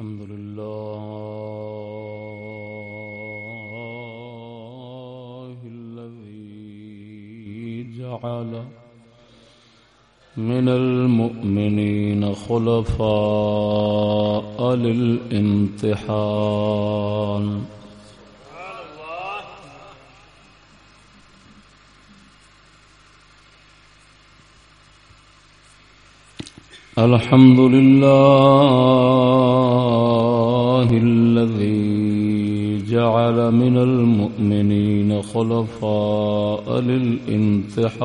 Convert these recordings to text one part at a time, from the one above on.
الحمد لله الذي جعل من المؤمنين خلفاء للامتحان. الحمد لله الله الذي جعل من المؤمنين خلفاء للامتحان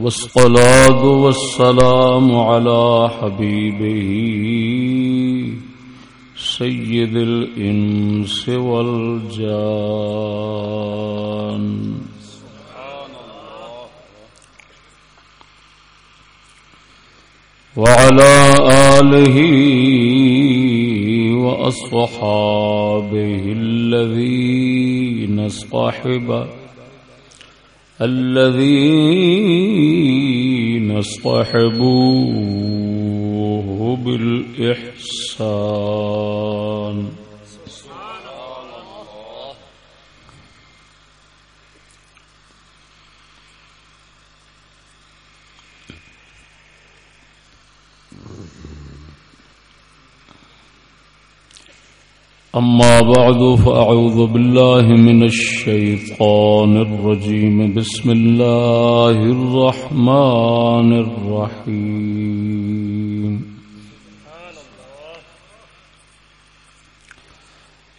والصلاة والسلام على حبيبه سيد الإنس والجان. وعلى آله وأصحابه الذين اصطحب الذين اصطحبوه بالإحسان. أما بعد فأعوذ بالله من الشيطان الرجيم. بسم الله الرحمن الرحيم.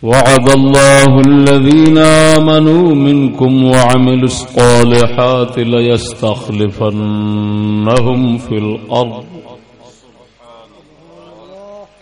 وعد الله الذين آمنوا منكم وعملوا الصالحات ليستخلفنهم في الأرض.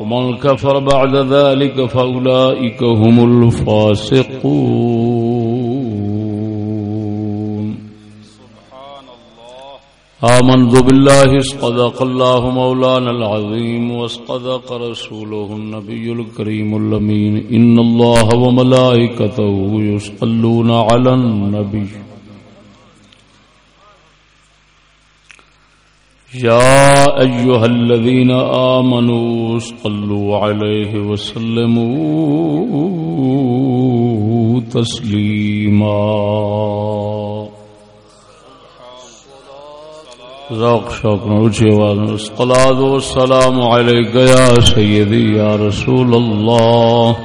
ومن كفر بعد ذلك فأولئك هم الفاسقون. آمنت بالله اسقدق الله مولانا العظيم واسقدق رسوله النبي الكريم اللمين إن الله وملائكته يسقلون على النبي. يا أيها الذين آمنوا صلوا عليه وسلموا تسليما ذوق شوق نوچے والن الصلاة والسلام عليك يا سيدي يا رسول الله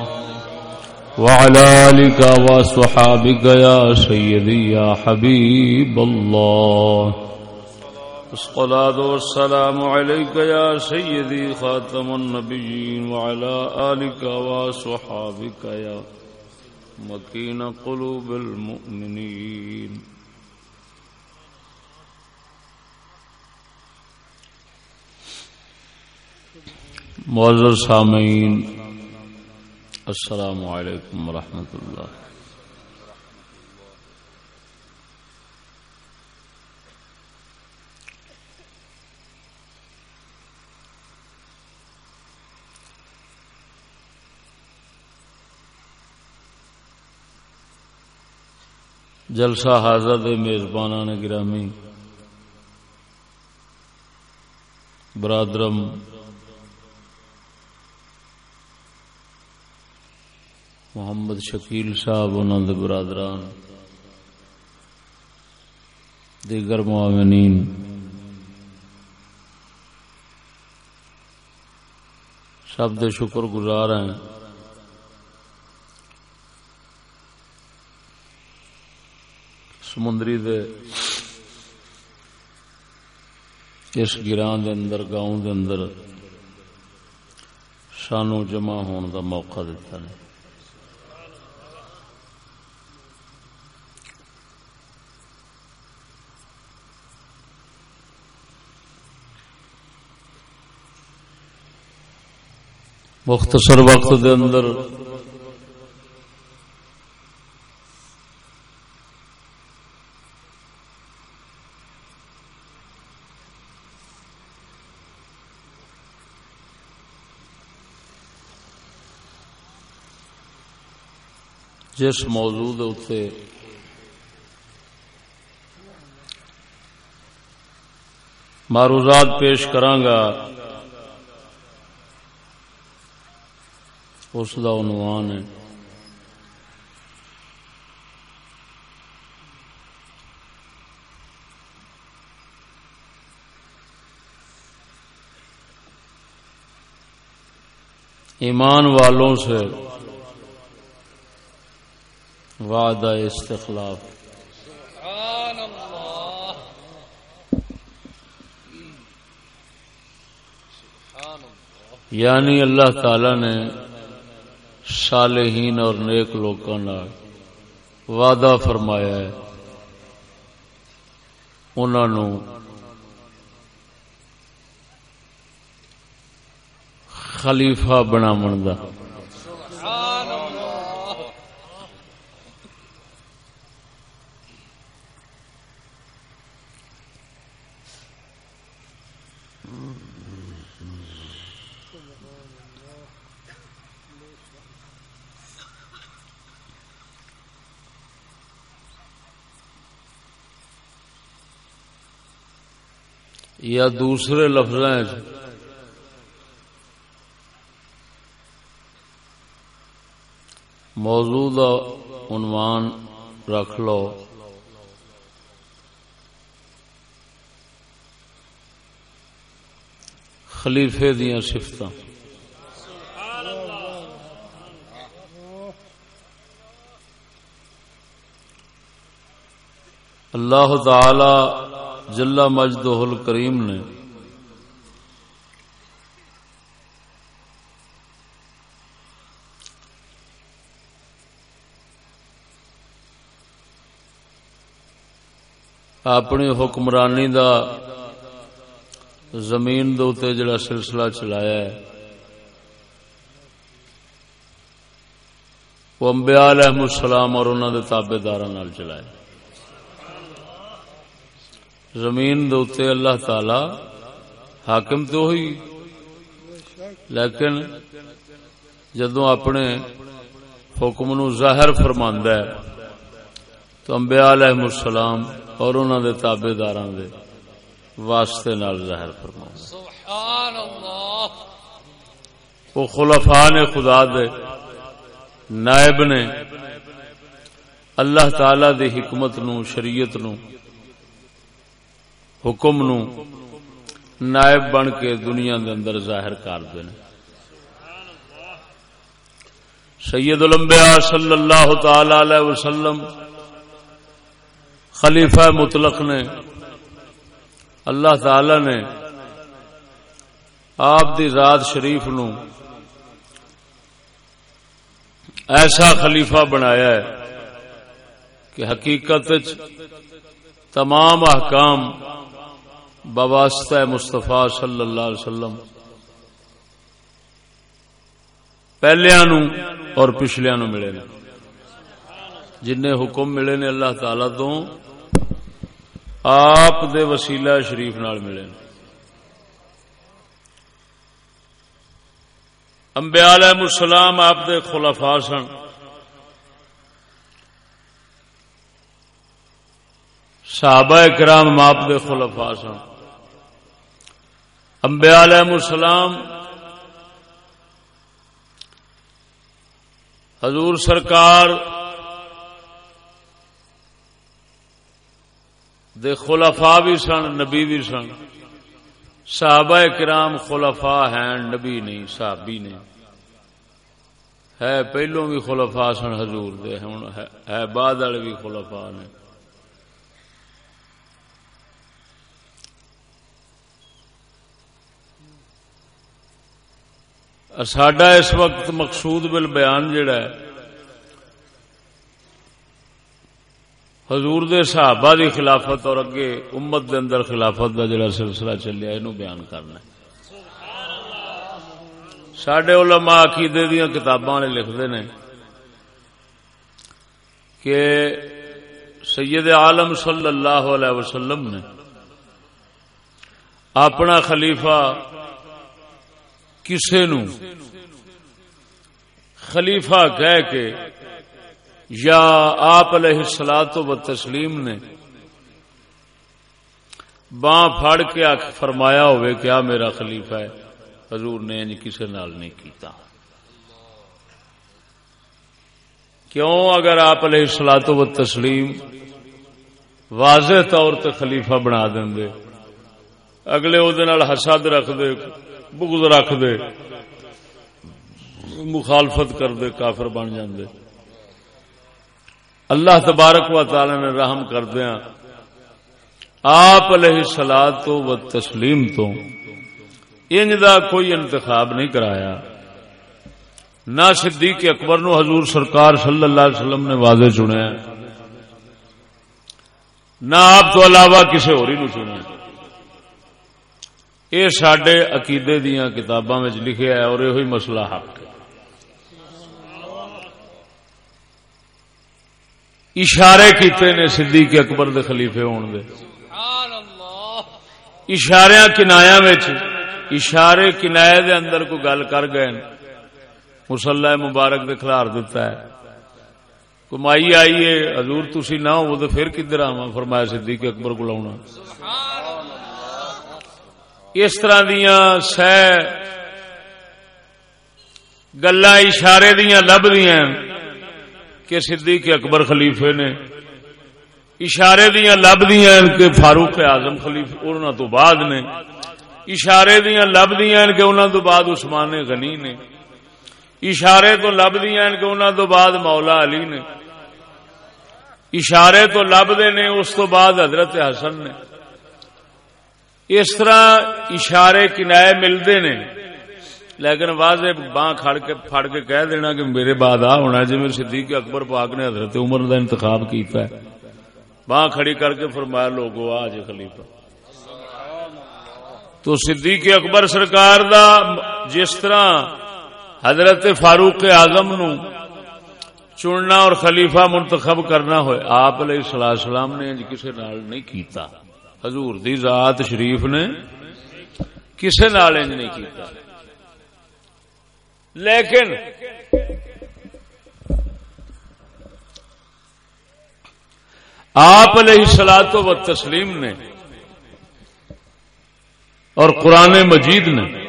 وعلى آلك وصحابك يا سيدي يا حبيب الله الصلاة والسلام عليك يا سيدي خاتم النبيين وعلى آلك وصحابك يا مكين قلوب المؤمنين. معزز سامعین، السلام علیکم ورحمۃ اللہ۔ جلسہ حاضر میزبان نے گرامی، برادرم، محمد شکیل صاحب انہوں نے برادران، دیگر معاونین سب دے شکر گزار ہیں۔ سمندری دے اس گران دے اندر، گاؤں دے اندر سانو جمع ہون دا موقع دیتا نے مختصر وقت دے اندر جس موضوع اتنے معروضات پیش کرانگا اس کا عنوان ہے۔ ایمان والوں سے وعدہ استخلاف۔ یعنی اللہ تعالی نے صالحین اور نیک لوگوں وعدہ فرمایا ہے۔ انہوں خلیفہ بنا کا یا دوسرے لفظ موجود عنوان رکھ لو۔ خلیفے دیا سفت اللہ تعالی جلا مجد کریم نے اپنی حکمرانی دا زمین دے جڑا سلسلہ چلایا ہے۔ وہ امبیا علیہ السلام اور انہوں نے تابے دار چلایا۔ زمین دوتے اللہ تعالی حاکم تو ہوئی لیکن جدو اپنے حکم نو ظاہر فرماندا ہے تو انبیاء علیہ السلام اور انہوں دے تابے داراں دے واسطے نال ظاہر فرماندا سبحان اللہ وہ خلفاء نے خدا دے نائب نے اللہ تعالی دی حکمت نو شریعت نو حکم نو نائب بن کے دنیا دے اندر ظاہر کر دین۔ سید الانبیاء صلی اللہ تعالی علیہ وسلم خلیفہ مطلق نے اللہ تعالی نے آپ دی ذات شریف نو ایسا خلیفہ بنایا ہے کہ حقیقت تمام احکام باباستہ مستفا صلی اللہ علیہ وسلم۔ پہلیا نو اور پچھلیا نو ملے نے۔ جن حکم ملے نے اللہ تعالی تو، آپ دے وسیلہ شریف نال ملے نے۔ امبیا علیہ السلام آپ دے خلفاء سن۔ صحابہ کرام آپ دے خلفاء سن۔ انبیاء علیہ السلام، حضور سرکار دے خلفاء بھی سن، نبی بھی سن۔ صحابہ کرام خلفاء ہیں، نبی نہیں، صحابی نہیں۔ ہے، پہلوں بھی خلفاء سن حضور دے ہے، بعد والے بھی خلفاء نے۔ ساڈا اس وقت مقصود بل بیان جڑا ہے، حضور دے صحابہ دی خلافت اور اگے امت دے اندر خلافت دا جڑا سلسلہ چلیا یہ بیان کرنا سڈے علماء عقیدے دیا کتاباں والے لکھتے ہیں کہ سید عالم صلی اللہ علیہ وسلم نے اپنا خلیفہ کسے نو خلیفہ کہہ کے یا آپ علیہ السلام و تسلیم نے باں پھڑ کے فرمایا ہوئے کیا میرا خلیفہ ہے، حضور نے انج کسی نال نہیں کیتا۔ کیوں اگر آپ علیہ السلاط و تسلیم واضح طور تے خلیفہ بنا دیں اگلے وہ حسد رکھ دے بغض رکھ دے، مخالفت کر دے، کافر بن جاندے۔ اللہ تبارک و تعالی نے رحم کردیا آپ علیہ سلاد تو و تسلیم تو انج دا کوئی انتخاب نہیں کرایا۔ نہ صدیق اکبر نو حضور سرکار صلی اللہ علیہ وسلم نے واضح چنیا۔ نہ آپ تو علاوہ کسی ہوری نو چنیا۔ یہ سڈے عقیدے دیا کتاباں لکھے ہے اور یہ مسئلہ حق ہے۔ اشارے کیتے نے صدیق اکبر دے خلیفے ہون دے۔ اشارے کنایا اشارے کنایا دے اندر کو گل کر گئے مسلح مبارک دے خلار دیتا ہے۔ کمائی آئی ہے، حضور تسی نہ ہو تو پھر کدھر آوا فرمایا صدیق اکبر کو لاؤنا اس طرح دیا سہ گلا اشارے دیا لب دیا کہ صدیق اکبر خلیفے نے اشارے دیا لب دیا کہ فاروق اعظم خلیفے انہوں تو بعد نے اشارے دیا لب دیا کہ انہوں تو بعد عثمان غنی نے اشارے تو لب دیا کہ انہوں تو بعد مولا علی نے اشارے تو لب نے، اس تو بعد حضرت حسن نے اس طرح اشارے کنائے ملتے نے لیکن واضح باں کھڑ کے پھڑ کے کہہ دینا کہ میرے بعد آ ہونا جی میرے صدیق اکبر پاک نے حضرت عمر کا انتخاب کیتا ہے۔ باں کھڑی کر کے فرمایا، لوگو، آ جی خلیفہ۔ تو صدیق اکبر سرکار دا جس طرح حضرت فاروق اعظم نو چننا اور خلیفہ منتخب کرنا ہوئے، آپ علیہ السلام نے کسی نال نہیں کیتا۔ حضور دی ذات شریف نے کسی نال انج نہیں کیتا۔ لیکن آپ علیہ سلاد و تسلیم نے اور قرآن مجید نے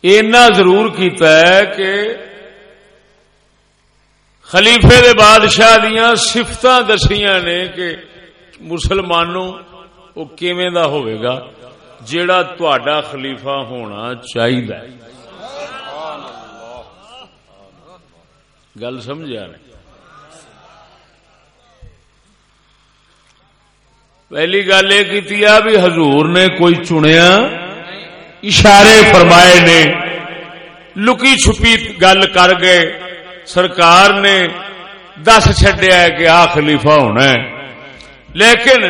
اینا ضرور کیتا ہے کہ خلیفے دے بادشاہ دیا سفت دسیاں نے کہ مسلمانوں وہ کیویں دا ہوئے گا؟ جیڑا تہاڈا خلیفہ ہونا چاہیے گل سمجھا نہیں پہلی گل یہ کی بھی حضور نے کوئی چنیا، اشارے فرمائے نے، لکی چھپی گل کر گئے۔ سرکار نے دس چڈیا کہ آ خلیفہ ہونا ہے۔ لیکن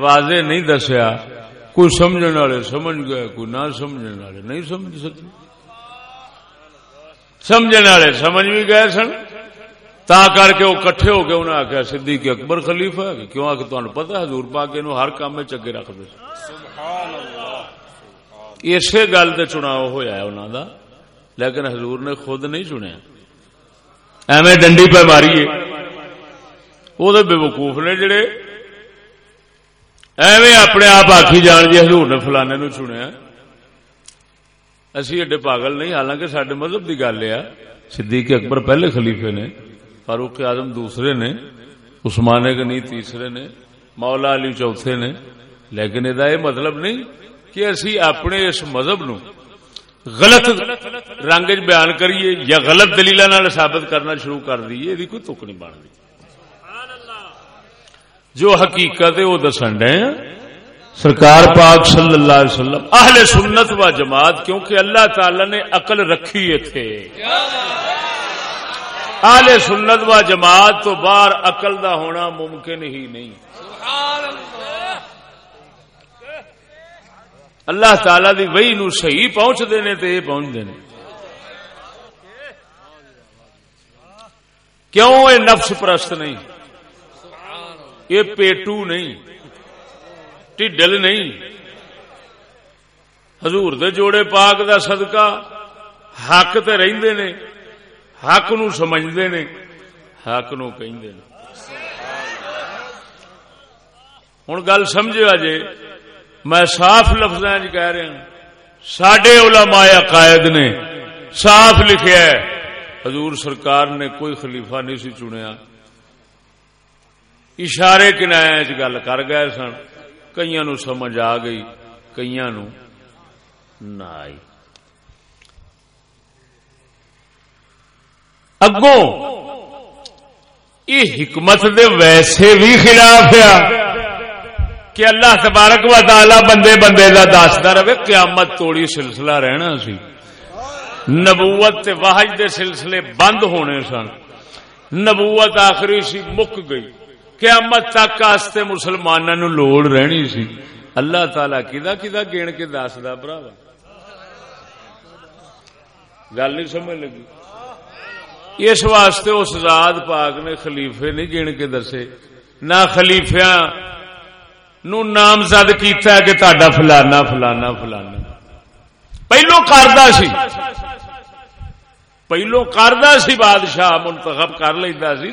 واضح نہیں دسیا کوئی سمجھنے والے سمجھ گئے کوئی نہ سمجھنے والے نہیں سمجھ سکتے سمجھنے والے سمجھ بھی گئے سن۔ تا کر کے وہ کٹھے ہو کے انہیں آخیا سدھی کے اکبر خلیفہ ہے کیوں؟ آ کے تمہیں پتا حضور پا کے ہر کام میں چگے رکھ دے اسی گل سے چناؤ ہوا انہوں کا لیکن حضور نے خود نہیں چنیا۔ ایویں ڈنڈی پہ ماری وہ بے وقوف نے جڑے ایویں اپنے آپ آخی جان جی ہزور نے فلانے نو چنیا۔ اسی ایڈے پاگل نہیں، حالانکہ سڈے مذہب کی گل ہے۔ صدیق اکبر پہلے خلیفے نے، فاروق اعظم دوسرے نے، عثمان غنی تیسرے نے، مولا علی چوتھے نے۔ لیکن یہ مطلب نہیں کہ اسی اپنے اس مذہب نو غلط رنگ بیان کریے یا غلط دلیل ثابت کرنا شروع کر دیے، یہ کوئی تک نہیں بن رہی جو حقیقت ہے وہ دسن ڈے سرکار پاک صلی اللہ علیہ وسلم، اہل سنت و جماعت، کیونکہ اللہ تعالی نے عقل رکھی تھے اہل سنت و جماعت تو باہر عقل دا ہونا ممکن ہی نہیں۔ اللہ اللہ تعالی دی وہی نو صحیح پہنچتے نے تو یہ پہنچتے ہیں کیوں یہ نفس پرست نہیں؟ یہ پیٹو نہیں۔ ٹھڈل نہیں۔ حضور دے جوڑے پاک دا صدقہ حق تے رہندے نے، حق نو سمجھدے نے، حق نو کہندے نے۔ ہوں گل سمجھا جے میں صاف لفظ کہہ رہا ہوں سڈے علماء عقائد نے صاف لکھیا ہے۔ حضور سرکار نے کوئی خلیفہ نہیں سی چنیا۔ اشارے کنایا گل کر گئے سن کئی نو سمجھ آ گئی کئی نو نہ آئی۔ اگوں، یہ حکمت دے ویسے بھی خلاف ہے۔ کہ اللہ تبارک و تعالی بندے بندے کا دستا رہے، قیامت توڑی سلسلہ رہنا سی۔ نبوت تے واحد دے سلسلے بند ہونے سن۔ نبوت آخری سی مک گئی۔ قیامت تک آستے مسلمانوں نو لوڑ رہنی سی۔ اللہ تعالی کدا کدا گن کے دسدا برا گل نہیں سمجھ لگی۔ اس واسطے اس ذات پاک نے خلیفے نہیں گن کے دسے۔ نہ خلیفیاں نو نامزد کیتا ہے کہ تہاڈا فلانا فلانا فلانا۔ پہلو کردا سی۔ پہلو کردا سی بادشاہ منتخب کر لیندا سی۔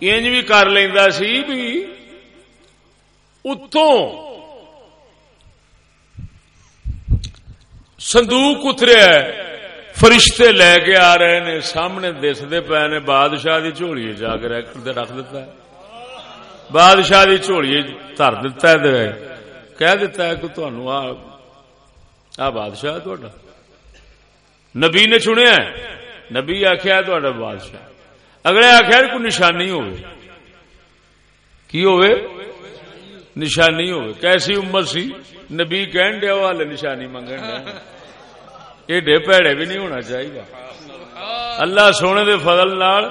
انج بھی کر لیندا سی بھی اتوں صندوق اتریا فرشتے لے کے آ رہے نے، سامنے دستے پے نے، بادشاہ کی جھولی جا کے رکھ دیتا ہے۔ بادشاہ کی جھولی تر دتا ہے کہہ دیتا ہے کہ تنوع آ بادشاہ تھوڑا نبی نے چنیا نبی آخیا تھوڑا بادشاہ اگلے آخیا کوئی نشانی ہوئے کی ہوئے نشانی ہوئے کیسی امت سی نبی کہن دیا والے نشانی منگن دیا ایڈے پیڑے بھی نہیں ہونا چاہیے اللہ سونے دے فضل نال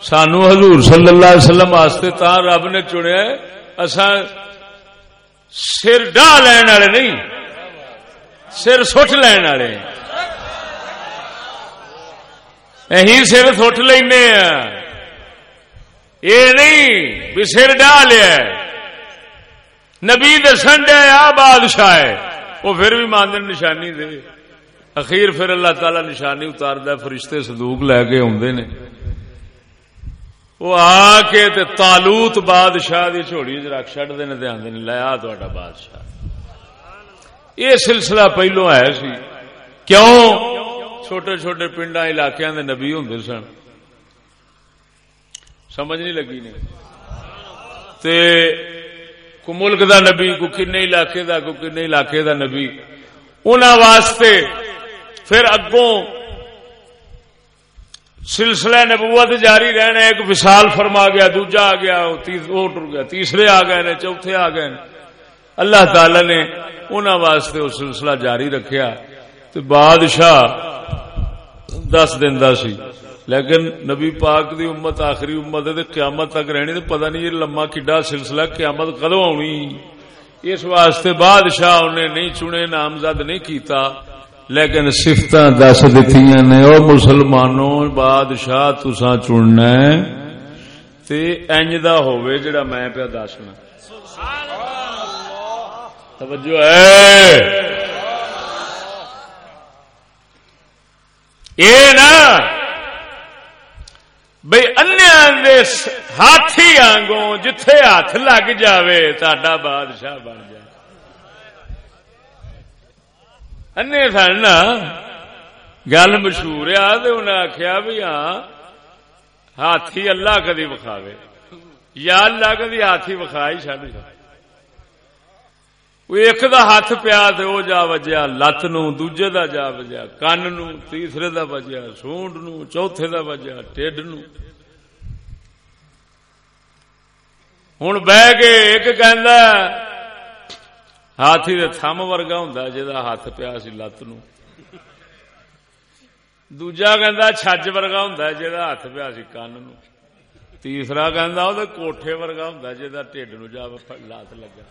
سانو حضور صلی اللہ علیہ وسلم واسطے تا رب نے چنیا اساں سر ڈا لین والے نہیں، سر سٹ لین والے اہی سر سٹ لینے یہ نہیں، بھی سر ڈا لیا نبی دسن دیا بادشاہ ہے۔ وہ پھر بھی مان نشانی دے۔ اخیر پھر اللہ تعالی نشانی اتار دے فرشتے صدوق لے کے آدھے نے۔ وہ آ کے تے تالوت بادشاہ کی جھوڑی رکھ چڑھتے ہیں آدھے لیا تا بادشاہ۔ یہ سلسلہ پہلو ہے سی۔ کیوں؟ چھوٹے چھوٹے پنڈا علاقے دے نبی ہوں سن۔ سمجھ نہیں لگی نے۔ تے کو ملک دا نبی، کو کن علاقے دا، کو کن علاقے دا نبی۔ انہوں واسطے پھر اگوں سلسلہ نبوت جاری رہنا ایک وشال فرما گیا، دوجا آ گیا، وہ ٹر گیا، تیسرے آ گئے نے، چوتھے آ گئے اللہ تعالی نے انہوں واسطے وہ سلسلہ جاری رکھیا۔ تو بادشاہ دس دن سی۔ لیکن نبی پاک دی امت، آخری امت ہے قیامت تک رہنی تو پتہ نہیں یہ لما کڈا سلسلہ قیامت کدو آنی۔ اس واسطے بادشاہ انہیں نہیں چنے، نامزد نہیں کیتا۔ لیکن سفت دس دیتی نے، او مسلمانوں، بادشاہ تسا چننا انج دا ہوئے جڑا میں پیا دسنا توجہ ہے۔ اے نا بھائی انیا ہاتھی آنگوں جتھے ہاتھ لگ جاوے تا بادشاہ بن جائے انے سن گل مشہور آ انہیں آخیا بھی ہاں ہاتھی اللہ کدی وکھاوے یا اللہ کدی ہاتھی وکھا ہی چڑھ ایک دا ہاتھ پیا وہ جا وجیا لت نو دوجے دا جا وجیا کن نو تیسرے دا وجیا سونڈ نو چوتھے دا وجیا ٹھڈ نو ہوں بہ کے ایک کہ ہاتھی دے تھم ورگا ہوں جا ہاتھ پیا سی لت نو دوجا کہ چھج ورگا ہوں جا ہاتھ پیا سی کن نو تیسرا کہ کوٹھے ورگا ہوں جا ٹھڈ نو جا لات لگا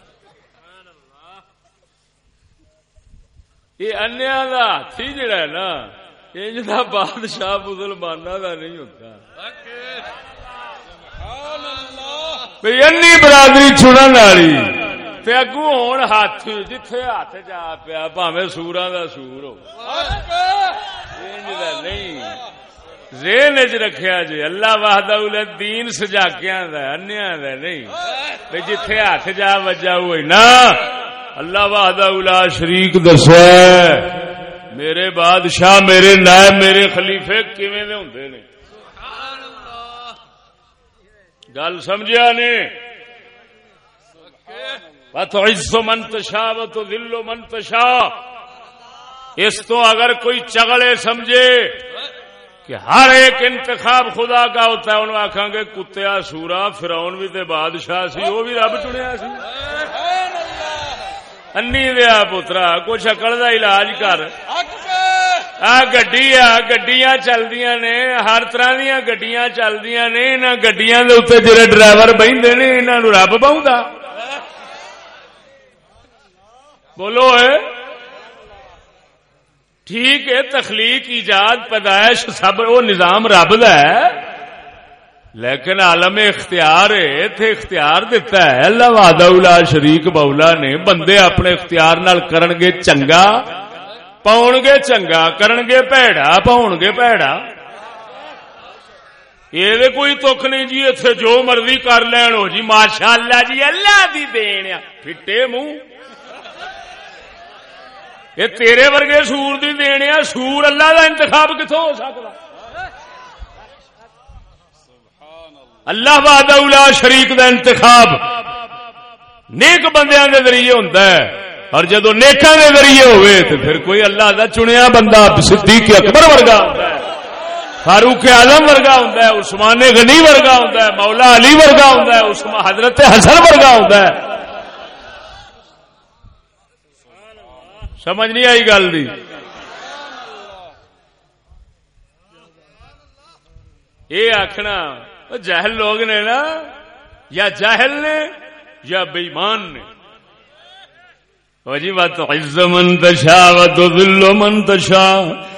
یہ انیا کا ہاتھی جڑا ہے نا انج کا بادشاہ مسلمانوں کا نہیں ہوتا برادری چڑن والی اگو ہوں ہاتھ جتھے ہاتھ جا پیا پاوے سورا کا سور ہو نہیں زین چ رکھیا جی اللہ واہد دین سجاکیا انیا نہیں جتھے ہاتھ جا وجا ہوئی نا اللہ واہد شریک دس میرے بادشاہ میرے نائب میرے خلیفے کیویں دے ہوندے نے گل سمجھا نے عز منتشا و تو دل و منتشا اس تو اگر کوئی چگڑے سمجھے کہ ہر ایک انتخاب خدا کا ہوتا ہے، انہوں آخان گے، کتیا سورا فراؤن بھی تے بادشاہ سی، وہ بھی رب چنیا سی۔ انی دیا پترا، کچھ اکڑ کا علاج کر۔ گڈی آ گڈیاں چلدیاں نے، ہر طرح دیا گڈیاں چلدیاں نے ان گڈیاں دے اتنے جڑے ڈرائیور بہتے نے انہوں رب بہت بولو ہے۔ ٹھیک ہے، تخلیق، ایجاد، پیدائش سب وہ نظام رب ہے۔ لیکن عالم اختیار ہے تھے اختیار دیتا ہے۔ اللہ وعدہ شریک بولا نے بندے اپنے اختیار نال کرن گے چنگا پاؤ گے چنگا، کرن گے پیڑا پاؤ گے پیڑا۔ یہ کوئی تک نہیں جی اتنے جو مرضی کر لین ہو جی۔ ماشاء اللہ جی اللہ دی دین پھٹے منہ۔ یہ تیرے ورگے سور دی دینے سور اللہ دا انتخاب کتوں ہو سکتا اللہ باد شریک دا انتخاب نیک بندیاں دے ذریعے ہوتا ہے، اور جدو نیکاں دے ذریعے ہوئے تو پھر کوئی اللہ دا چنیا بندہ صدیق اکبر ورگا ہے، فاروق اعظم ورگا ہوتا ہے، عثمان غنی ورگا ہوتا ہے، مولا علی ورگا ہوتا ہے، حضرت حسن ورگا ہوتا ہے۔ سمجھ نہیں آئی گل دی۔ یہ آخنا جہل لوگ نے نا، یا جاہل نے یا بےمان نے۔ جی بات عز منتشا و تو دلو منتشا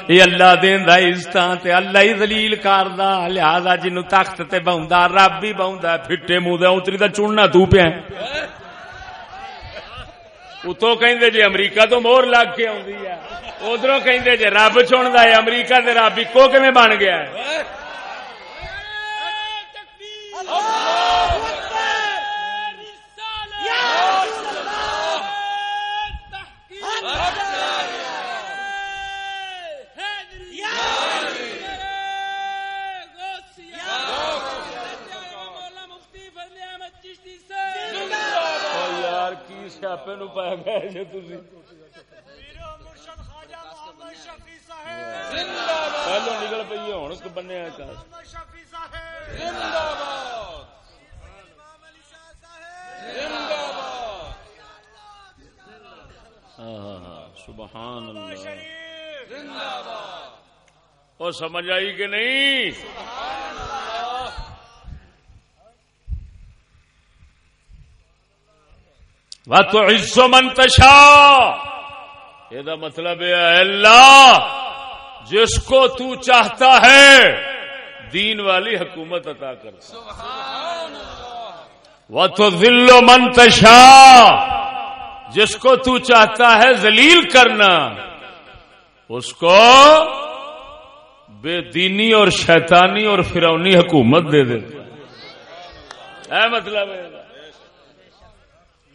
یہ اللہ دیندا عزت اللہ ہی دلیل کاردا لہذا جنو تخت تے بہندا رب بھی بہندا پھٹے منہ دے اتری تے چننا تو پیا۔ اتو کہ جی امریکہ تو مور لگ کے ادھر کہ جی رب چن ہے، امریکہ کے رب ایکو کم بن گیا ہے؟ سیاپے نو پی گئے جی تھی پہلو نکل پی ہوں بنیا سبحان اللہ اور سمجھ آئی کہ نہیں تو عزو منتشا یہ مطلب ہے اللہ جس کو تو چاہتا ہے دین والی حکومت عطا کر۔ وہ تو دل و منتشا جس کو تو چاہتا ہے ذلیل کرنا اس کو بے دینی اور شیطانی اور فرونی حکومت دے دے۔ مطلب ہے۔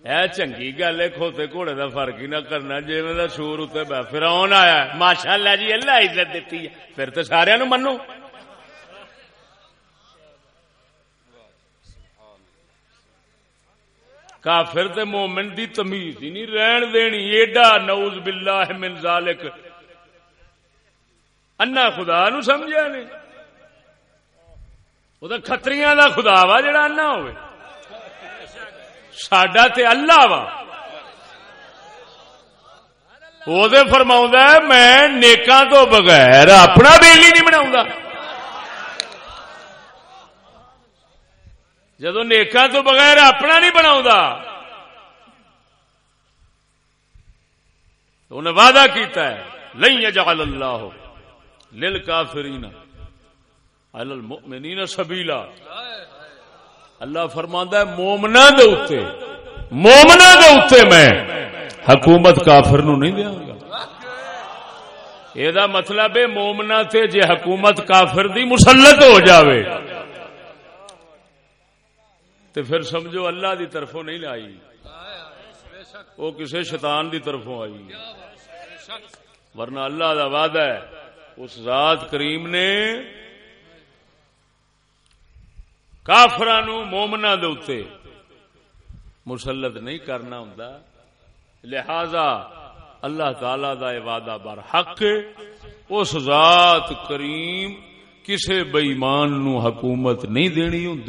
چنگی گل ہے، کھوتے گھوڑے کا فرق ہی نہ کرنا جی میں سور اتنے پھر آن آیا ماشاء اللہ جی اللہ عزت دیتی ہے۔ پھر تو سارا نو منو۔ کافر تے مومن دی تمیز ہی نہیں رہن دینی، ایڈا نوز باللہ من ذالک۔ انا خدا نو سمجھا نہیں۔ وہ تو کتریاں دا خدا وا جڑا انا ہوئے۔ سڈا تے اللہ وا وہ فرما میں نیکاں تو بغیر اپنا بیلی نہیں بنا جدو نیکا تو بغیر اپنا نہیں بنا انہیں وعدہ کیتا ہے لن يجعل اللہ للکافرین علی المؤمنین سبیلا اللہ فرماندا ہے مومنا دے اوتے مومنا دے اوتے میں حکومت کافر نو نہیں دیاں گا۔ یہ مطلب ہے مومنا تے جے حکومت کافر دی مسلط ہو جاوے تو پھر سمجھو اللہ دی طرفوں نہیں لائی۔ وہ کسی شیطان دی طرفوں آئی۔ ورنہ اللہ دا وعدہ ہے، اس ذات کریم نے کافران مومنا دے مسلط نہیں کرنا ہوں لہذا اللہ تعالی دا وعدہ بار حق اس ذات کریم کسے بئیمان نو حکومت نہیں دینی ہوں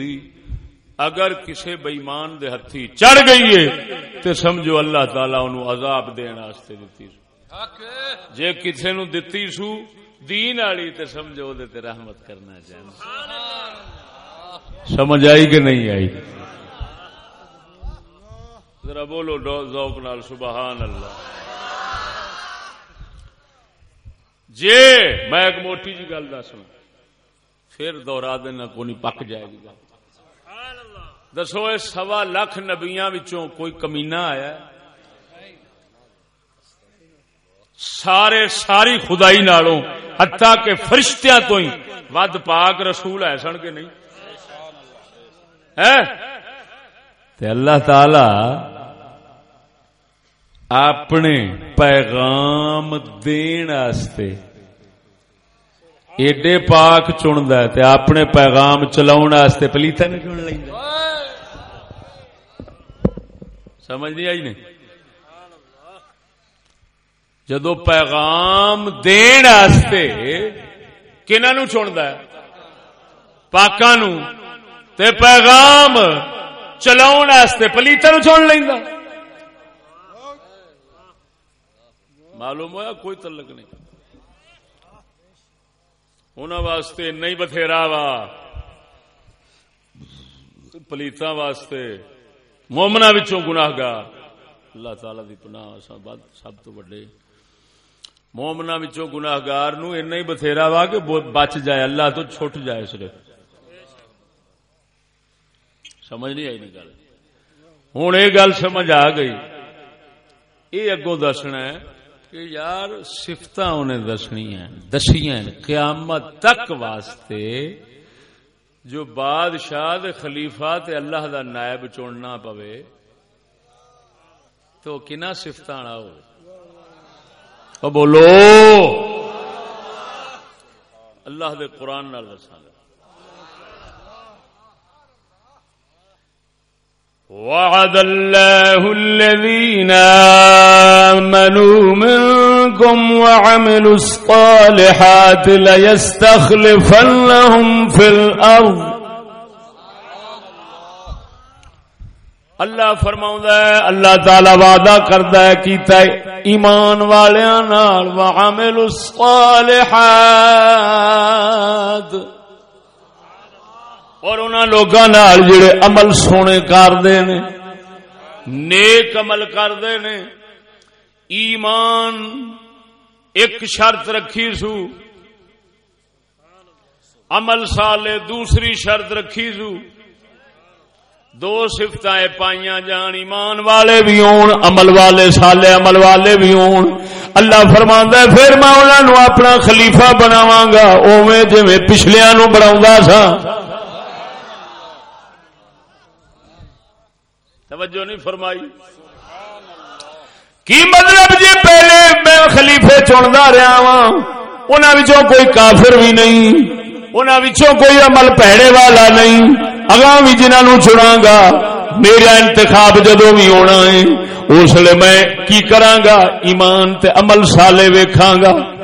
اگر کسی بئیمان دے ہتھی چڑھ گئی ہے تو سمجھو اللہ تعالی انہوں عذاب دین واسطے سو۔ جے کسی نو دتی سو، دین والی تے سمجھو دے تے رحمت کرنا چاہیے۔ سمجھ آئی کہ نہیں آئی؟ ذرا بولو ذوق نال، سبحان اللہ۔ جے میں ایک موٹی جی گل دس پھر دورا دینا کو نہیں پک جائے گی۔ گل دسو سوا لکھ نبیا کوئی کمینا آیا؟ سارے ساری خدائی نالوں، حتیٰ کہ فرشتیاں تو ہی۔ ود پاک رسول ہے سن کے نہیں؟ اللہ تعالی اپنے پیغام دین ایڈے پاک چند اپنے پیغام چلاؤ پلیتا نہیں چن سمجھ نہیں آئی نہیں؟ جدو پیغام دن کنہوں چنتا ہے؟ نو۔ تے پیغام چلاؤ پلیتا نو چن لینا معلوم ہوا کوئی تلک نہیں۔ انہوں واسطے نہیں بتھیرا وا۔ پلیتا واسطے مومنا گناہ گار اللہ تعالی دی پناہ سب تو وڈے۔ مومنا گناہ گار نو ہی بتھیرا وا کہ بچ جائے، اللہ تو چھٹ جائے صرف۔ سمجھ نہیں آئی گل۔ ہوں یہ گل سمجھ آ گئی۔ یہ اگوں دسنا ہے کہ یار سفت انہیں دسنی دسیاں قیامت تک واسطے جو بادشاہ خلیفہ تے اللہ دا نائب چننا پوے، تو کنا سفت ہو بولو۔ اللہ دے قرآن نال وعد الله الذين آمنوا منكم وعملوا الصالحات ليستخلفنهم في الأرض. اللہ فرماؤں ہے، اللہ تعالی وعدہ کردا ہے کیتا ہے ایمان والیاں نال وعملوا الصالحات۔ اور انہوں لوگوں جڑے عمل سونے کرتے نے، نیک عمل کرتے نے، ایمان ایک شرط رکھی سو، عمل سالے دوسری شرط رکھی سو۔ دو سفت پائیا جان، ایمان والے بھی ہون، عمل والے سالے عمل والے بھی ہون۔ اللہ فرما پھر میں انہوں اپنا خلیفہ بناواں گا اوے جی پچھلیا نو بنا سا توجہ نہیں فرمائی۔ کی مطلب جی پہلے میں خلیفے چنتا رہا ہاں، وا انہوں کوئی کافر بھی نہیں انہوں کوئی عمل پیڑے والا نہیں۔ اگاں بھی جنہوں چنا گا، میرا انتخاب جدو بھی ہونا ہے۔ اس لیے میں کی کرا گا؟ ایمان تے عمل سالے ویکھاں گا۔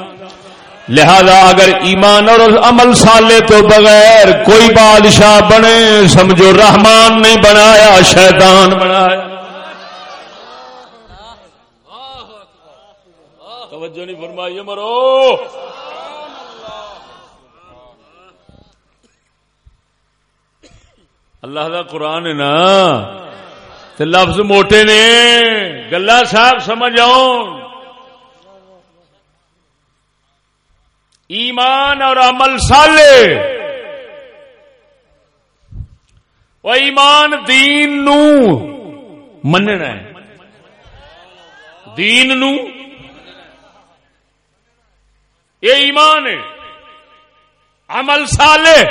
لہذا اگر ایمان اور عمل سالے تو بغیر کوئی بادشاہ بنے، سمجھو رحمان نہیں بنایا، شیطان بنایا۔ توجہ نہیں فرمائیے مرو۔ اللہ دا قرآن ہے نا۔ لفظ موٹے نے۔ گلا صاحب سمجھ آؤ ایمان اور عمل سالے وہ ایمان دین نو مننا ہے۔ دین نو یہ ایمان ہے۔ عمل سالے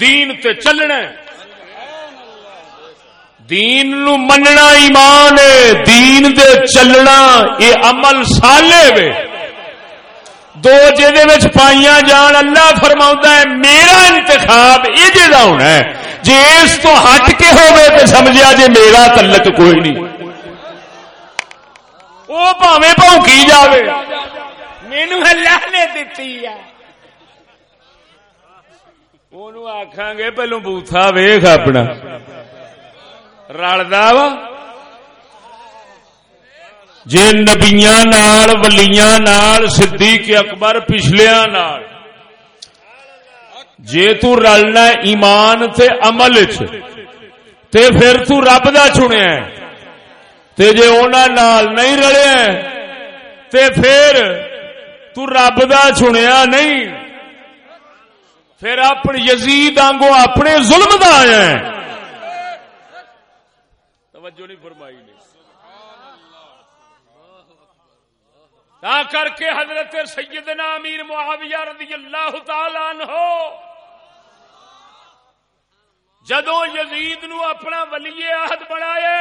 دین تے چلنا ہے۔ دین نو مننا ایمان ہے۔ دین دے چلنا یہ عمل سالے وے۔ دو جہد پائیا جان اللہ فرما ہے میرا انتخاب یہ جا ہونا ہے۔ جی اس تو ہٹ کے ہوئے تو سمجھا جی میرا تلک کوئی نہیں۔ وہ پاوے پونکی جاوے۔ مینو اللہ نے دتی ہے۔ آخان گے پہلو بوتھا ویخ اپنا۔ رلدا وا۔ جی نبیا نال، ولیاں نال، صدیق اکبر پچھلیا نال۔ جے تو رلنا ایمان تے عمل چ تے پھر تو رب دا چنیا تے جے اونا نال نہیں رلیا تے پھر تو رب دا چنیا نہیں۔ پھر اپنے یزید آنگو اپنے ظلم دا آیا توجہ نہیں فرمائی۔ تا کر کے حضرت سیدنا امیر معاویہ رضی اللہ تعالی عنہ جدو یزید نو اپنا ولی عہد بنایا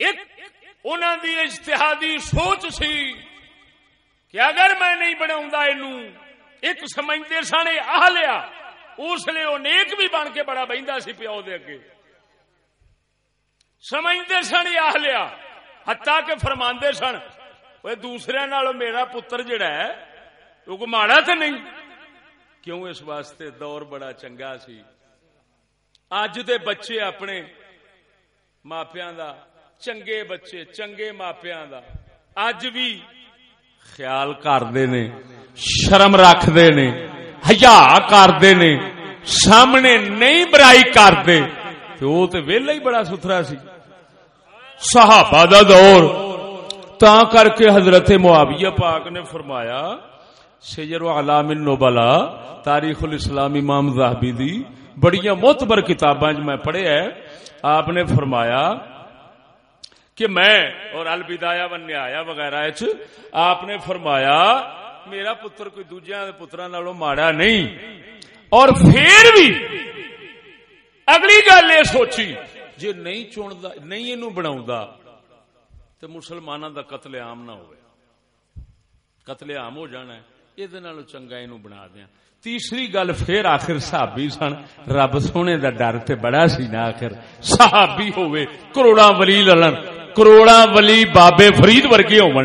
ایک انہوں دی اجتہادی سوچ سی کہ اگر میں نہیں بنا ایک سمجھتے سن آ لیا اس لیے وہ نیک بھی بن کے بڑا بہتا سی پیو دے اگے۔ سمجھتے سن آ لیا ہتا کے فرما سن وہ دوسرے نال میرا پتر جڑا ہے، وہ ماڑا تو نہیں؟ کیوں اس واسطے دور بڑا چنگا سی؟ اج دے بچے اپنے ماپیا دا، چنگے بچے، چنگے ماپیا دا اج بھی خیال کرتے نے، شرم رکھتے نے ہیا کرتے نے، سامنے نہیں برائی کرتے وہ تو ویلا ہی بڑا ستھرا سی۔ صحابہ دا دور۔ تا کر کے حضرت معاویہ پاک نے فرمایا سیر و علام النبلا تاریخ الاسلام امام زہبی دی بڑیاں معتبر کتاباں میں پڑھے ہے آپ نے فرمایا کہ میں اور البدایا و نیایا وغیرہ آپ نے فرمایا، میرا پتر کوئی دوجہ پترا نالوں ماڑا نہیں۔ اور پھر بھی اگلی گل یہ سوچی جی نہیں چنتا نہیں یہ بنا تو مسلمانوں دا قتل عام نہ ہو قتل عام ہو جانا ہے یہ چنگا یہ بنا دیا تیسری گل پھر آخر صحابی سن، رب سونے دا ڈر تے بڑا سی نا آخر۔ صحابی ہوئے کروڑا ولی لڑن کروڑا ولی بابے فرید ورگے ہو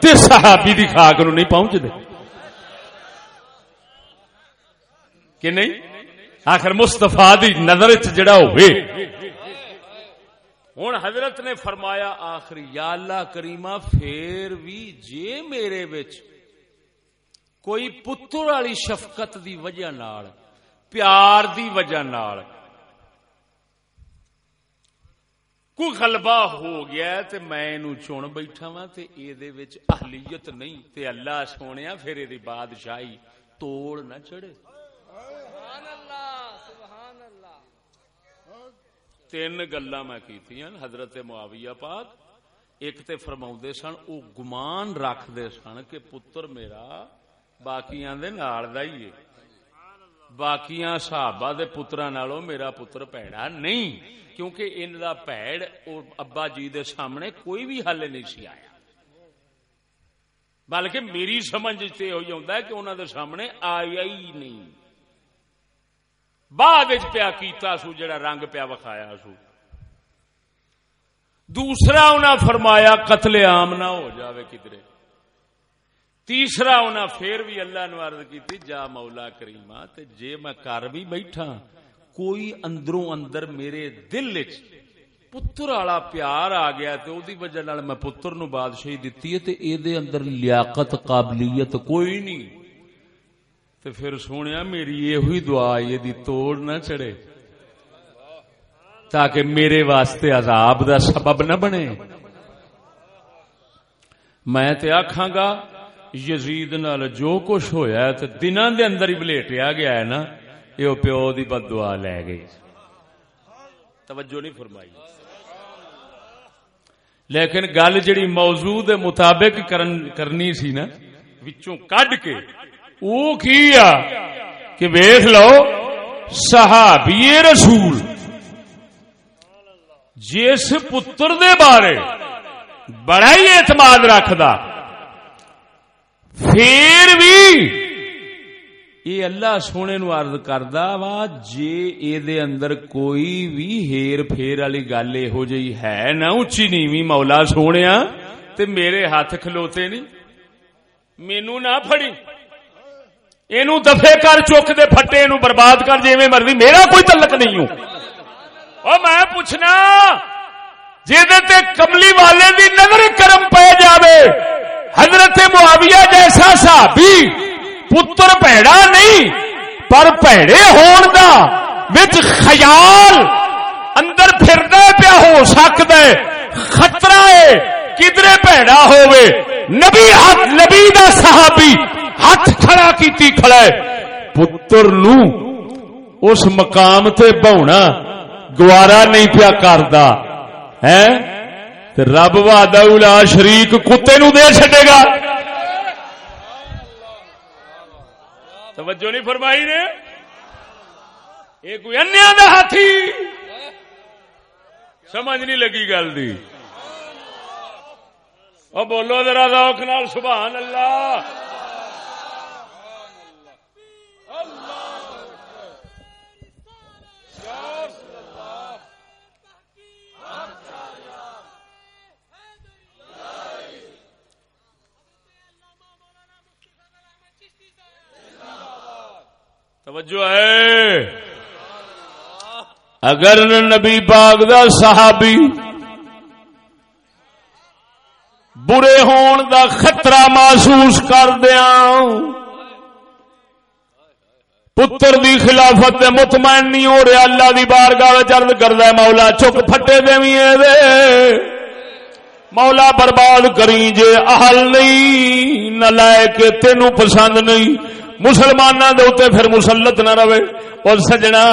تے صحابی دی خاک نو نہیں پہنچ دے کہ نہیں؟ آخر مستفا دی نظر جڑا ہوئے ہوں حضرت نے فرمایا، آخری، یا اللہ کریما پھر بھی جے میرے بچ کوئی پتر والی شفقت دی وجہ نال، پیار دی وجہ نال کوئی غلبہ ہو گیا تے میں نو چون بیٹھا وا تے اے دے وچ اہلیت نہیں تے اللہ سونیا، پھر اے دی بادشاہی توڑ نہ چڑھے۔ تین گلا میں کی حضرت معاویہ پاک۔ ایک تے فرما سن، او گمان رکھتے سن کہ پتر میرا باقیاں دے نال دا ہی ہے۔ باقیاں صحابہ دے پتراں نالوں میرا پتر پیڑا نہیں، کیونکہ ان دا پیڑ اور ابا جی دے سامنے کوئی بھی حل نہیں سی آیا۔ بلکہ میری سمجھ تے ہوئی ہوندا ہے کہ انہاں دے سامنے آیا ہی نہیں۔ بعد پیا کیتا سو، جڑا رنگ پیا وکھایا سو۔ دوسرا انہیں فرمایا، قتل عام نہ ہو جاوے کدرے تیسرا انہیں پھر بھی اللہ نو عرض کی جا مولا کریما تے جے میں کر بھی بیٹھا، کوئی اندروں اندر میرے دل پتر والا پیار آ گیا، تے وجہ نال میں پتر نو بادشاہی دتی ہے، تے اے دے اندر لیاقت، قابلیت کوئی نہیں۔ تو پھر سونے میری یہ ہوئی دعا یہ دی توڑ نہ چڑھے۔ تاکہ میرے واسطے عذاب دا سبب نہ بنے۔ میں تے آکھاں گا، یزید نال جو کچھ ہویا ہے تے دناں دے اندر ہی بلیٹیا گیا ہے نا یہ پیو دی بد دعا لے گئی۔ توجہ نہیں فرمائی۔ لیکن گل جڑی موضوع دے مطابق کرن کرنی سی نا، وچوں کڈ کے او کہ ویکھ لو، صحابی رسول۔ جس پتر دے بارے بڑا ہی اعتماد رکھدا، پھر بھی یہ اللہ سونے نو عرض کردا وا، جے اے دے اندر کوئی بھی ہیر پھیر والی گل یہو جی ہے نا اچھی نیوی مولا سونے تے میرے ہاتھ کھلوتے نہیں مینو نہ پھڑی۔ اینو دفے کر چک دے پھٹے نو برباد کر جی مرضی، میرا کوئی تعلق نہیں ہوں۔ اور میں پوچھنا تے کملی والے دی نظر کرم پہ جاوے، حضرت معاویہ جیسا صحابی پتر پیڑا نہیں، پر پیڑے ہون دا وچ خیال اندر پھردا پیا ہو سکدا ہے۔ خطرہ ہے کدرے پیڑا ہووے۔ نبی نبی دا صحابی ہاتھ کھڑا کیتی کھڑا ہے۔ پتر نو اس مقام تے بہنا گوارا نہیں پیا کردا۔ رب الا شریک کتے نو دے چڈے گا۔ توجہ نہیں فرمائی نے؟ یہ کوئی انیا دا ہاتھی؟ سمجھ نہیں لگی گل دی۔ او بولو ذرا ذوق نال، سبحان اللہ۔ توجہ ہے۔ اگر نبی باغ دا صحابی برے ہون دا خطرہ محسوس کر دیا پتر دی خلافت مطمئن نہیں ہو رہا اللہ دی بارگاہ چرد کردا مولا چک پھٹے دے مولا برباد کری جے، اہل نہیں نہ لائے کے تینوں پسند نہیں۔ مسلمانوں دے اتنے پھر مسلط نہ رہے۔ اور سجنا،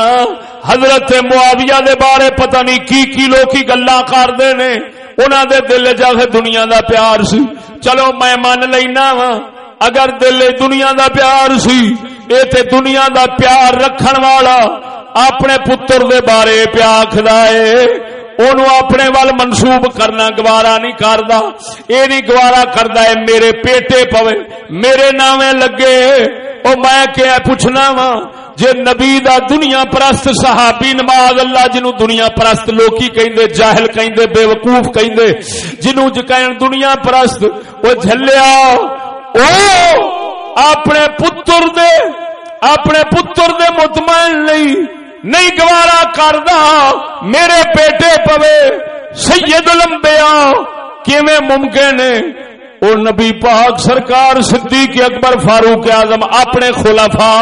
حضرت معاویہ دے بارے پتہ نہیں کی کی لوکی گلا کرتے نے۔ انہوں دے دل جا دنیا دا پیار سی۔ چلو میں من لینا وا۔ اگر دل دنیا دا پیار سی، اے تے دنیا دا پیار رکھن والا اپنے پتر دے بارے پیاکھ دائے اونوں اپنے وال منسوب کرنا، گوارا نہیں کردا۔ اے نہیں گوارا کردا ہے، میرے پیٹے پوے، میرے نامے لگے۔ او میں کیا پوچھنا وا؟ جے نبی دا دنیا پرست صحابی نماز اللہ جنو دنیا پرست لوکی کہندے، جاہل کہندے بے وقوف کہندے جنو جکائن دنیا پرست، او جھلیا او اپنے پتر دے، اپنے پتر دے مطمئن نہیں نہیں گوارا کردا میرے پیٹے پوے سید لمبیا کیویں ممکن ہے؟ اور نبی پاک سرکار صدیق اکبر فاروق اعظم اپنے خلافا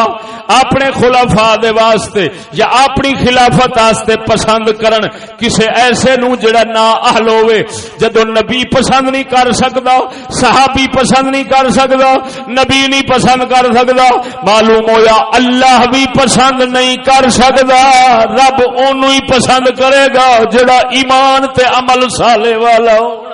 اپنے خلافا دے واسطے یا اپنی خلافت واسطے پسند کرن، کسے ایسے نو جڑا نا اہل ہوئے جدو نبی پسند نہیں کر سکدا، صحابی پسند نہیں کر سکدا، نبی نہیں پسند کر سکدا، معلوم ہویا اللہ بھی پسند نہیں کر سکدا، رب اونوں ہی پسند کرے گا، جڑا ایمان تے عمل صالح والا ہونا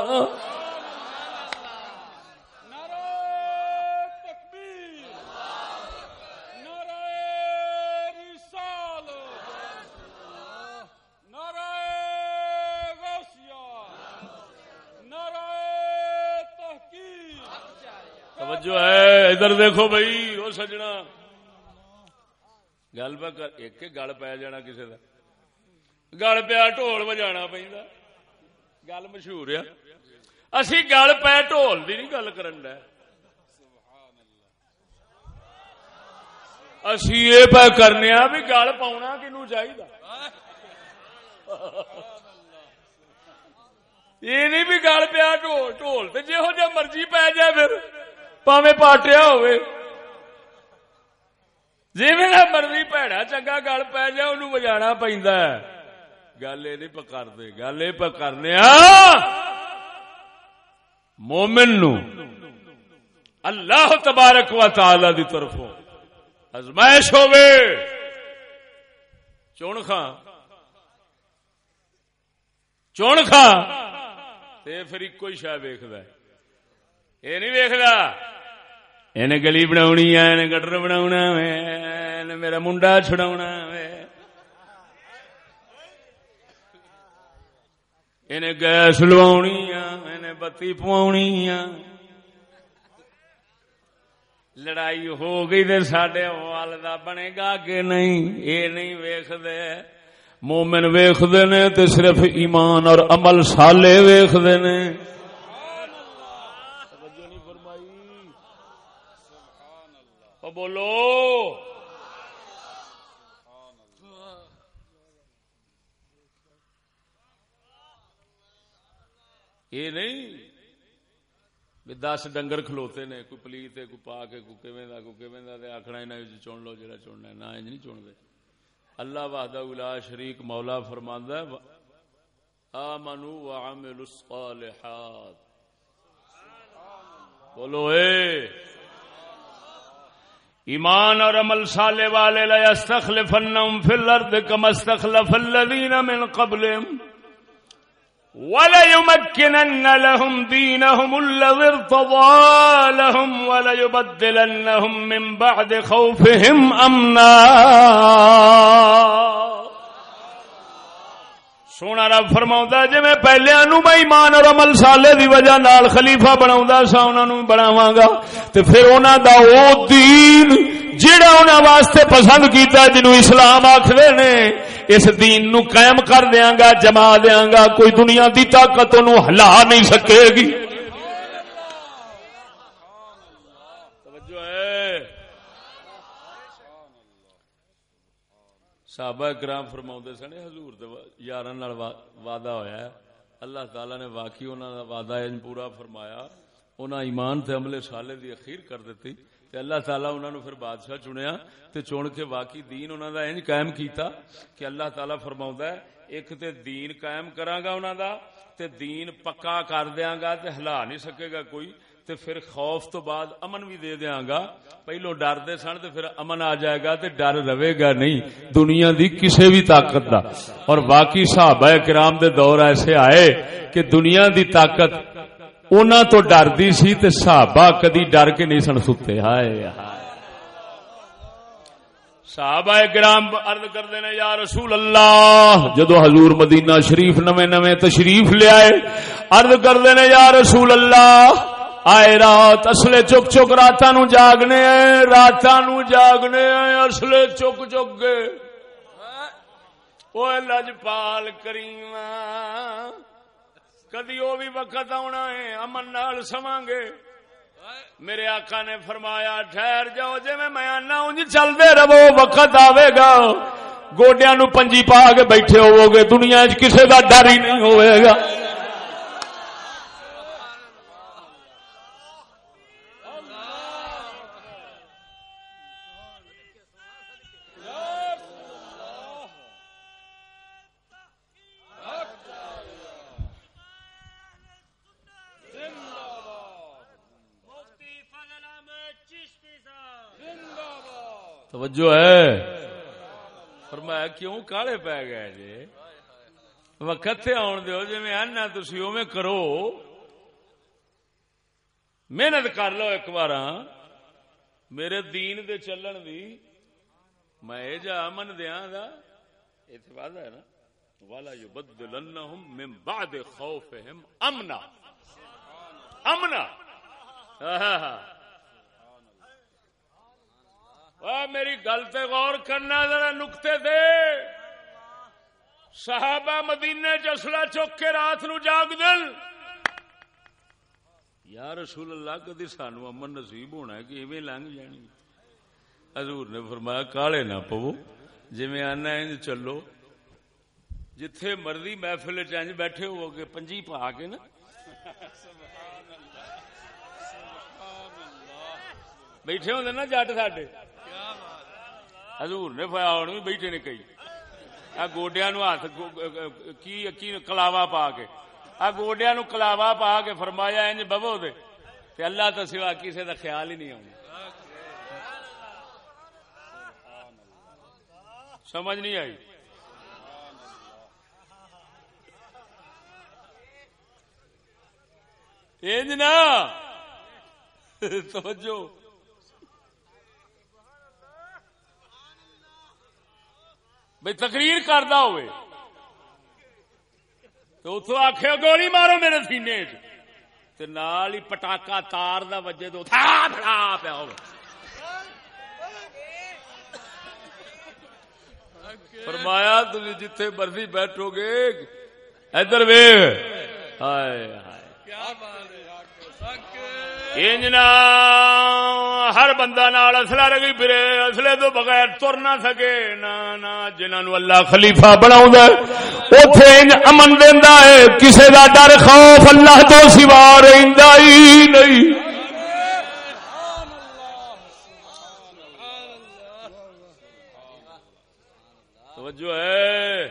ادھر دیکھو بھائی، وہ سجنا۔ گل ایک گل پی جانا کسی کا گل پیا ٹول بجا پہ گل مشہور ہے۔ اسی گل پہ ٹول کی نہیں گل کر اسی یہ پہ کرنے بھی گل پاؤنا کنو چاہیے یہ نہیں بھی گل پیا ٹول ٹول تو جہو جہ مرضی پی جائے پھر۔ پاوے پاٹیا ہوئے جی مرضی پیڑا چنگا گل پی جائے ان بجا پہ گل یہ نہیں پکڑتے گل یہ پکڑنے مومن نو اللہ تبارک و تعالی دی طرفوں ازمائش ہوے چون خان چون خان تے پھر ایک ہی شاہ ویکد یہ نہیں ویکد گلی بنا گٹر بنا میرا منڈا چھڑا گیس لوا بتی پوانی لڑائی ہو گئی تو سڈے والدہ بنے گا کہ نہیں یہ نہیں ویخ مومن ویخ نے تو صرف ایمان اور عمل سالے ویخ نے بولو۔ یہ نہیں دس ڈنگر کھلوتے نے، کوئی پلیت ہے، کوئی پا کے کوئی کوئی کوئی آخنا یہاں چن لو جا چننا نہ، انج نہیں چنتے اللہ وحدہ الا شریک مولا فرماندا ہے آمنو وعملوا الصالحات۔ بولو اے۔ ایمان اور عمل صالح والے لا يستخلفنهم في الارض كما استخلف الذين من قبلهم وليمكنن لهم دينهم الذي ارتضى لهم وليبدلنهم من بعد خوفهم أمنا سونا رب فرما جی میں پہلے نو میں ایمان اور عمل سالے دی وجہ نال خلیفہ بنا سا انہوں بناواں گا۔ تے پھر انہوں دا او دین جڑا انہوں واسطے پسند کیتا جنو اسلام آخر نے، اس دین نو قائم کر دیاں گا، جما دیاں گا، کوئی دنیا دی طاقت انہوں ہلا نہیں سکے گی۔ صحابہ کرام فرما سن حضور یار وعدہ ہویا ہے۔ اللہ تعالی نے واقعی انہوں کا وعدہ پورا فرمایا۔ انہاں ایمان تے عمل سالے دی اخیر کر دیتی تے اللہ تعالی انہوں نے پھر بادشاہ چنیا تے چن کے واقعی دین انہوں دا انج قائم کیتا کہ اللہ تعالی فرما ہے، ایک تے دین قائم کراں گا انہوں دا تے دین پکا کر دیاں گا تے ہلا نہیں سکے گا کوئی۔ تے پھر خوف تو بعد امن بھی دے دیاں گا۔ پہلو ڈر دے سن تے پھر امن آ جائے گا تے ڈر رہے گا نہیں۔ دنیا دی کسے بھی طاقت دا۔ اور باقی صحابہ کرام دے دور ایسے آئے کہ دنیا دی طاقت اونا تو ڈر دی سی تے صحابہ کدی ڈر کے نہیں سن ستے۔ ہائے صحابہ کرام عرض کر دینے یا رسول اللہ، جدو حضور مدینہ شریف نوے نوے تشریف لے آئے، عرض کر دینے یا رسول اللہ آئے رات اصلے چک چک رات نو جاگنے رات نو جاگنے اصلے چک چک گے وہ لجپال کریم کدی وہ بھی وقت آنا ہے، امن نال سواں گے۔ میرے آقا نے فرمایا، ٹھہر جاؤ جی میں آنا انج چلتے رہو، وقت آئے گا۔ گوڈیا نو پنجی پا کے بیٹھے ہوو گے دنیا چ کسی کا ڈر ہی نہیں ہوئے گا۔ توجہ ہے۔ فرمایا، کیوں کالے پی گئے جی وقت سے آن دو جی میں آنا تھی او کرو۔ محنت کر لو ایک بار۔ میرے دین دے چلن دی میں جا امن دیا گا اتنے وعدہ ہے نا۔ والا یو بدلنہم من بعد خوفہم امنا۔ امنا۔ ہاں میری گل تے غور کرنا، ذرا نقطے دے۔ صحابہ مدینے چسلا چک کے رات نو جاگ دل۔ یا رسول اللہ، کدی سانو امن نصیب ہونا ہے کہ ایویں لنگ جانی؟ حضور نے فرمایا، کالے نہ پو جی آنا انج چلو۔ جتھے مرضی محفل چنج بیٹھے ہو گے پنجی پا کے نا۔ بیٹھے ہوتے نا جٹ ساڈے۔ حضور نے ہوں بھی بیٹھے نے کئی آ گوڈیا نو ہاتھ کی کلاوا پا کے۔ آ گوڈیا نو کلاوا پا کے فرمایا انج ببو دے۔ تے اللہ تو سوا کسی دا خیال ہی نہیں آنا سمجھ نہیں آئی؟ انج نا توجہ۔ بھائی تقریر کرتا ہوئے۔ تو اتو آخ گولی مارو میرے سینے نال ہی پٹاخا تار دا وجے تو پیا ہو فرمایا تھی جتھے مرضی بیٹھو گے، ادھر وے ہائے ہائے۔ کیا بات ہے؟ انجنا ہر بندہ نال اصلا رگی پھرے، اصلے تو بغیر تر نہ سکے۔ نہ جنہوں اللہ خلیفہ بنا اتے امن دینا ہے۔ کسی کا ڈر، خوف اللہ تو سوا رہی نہیں۔ توجہ ہے۔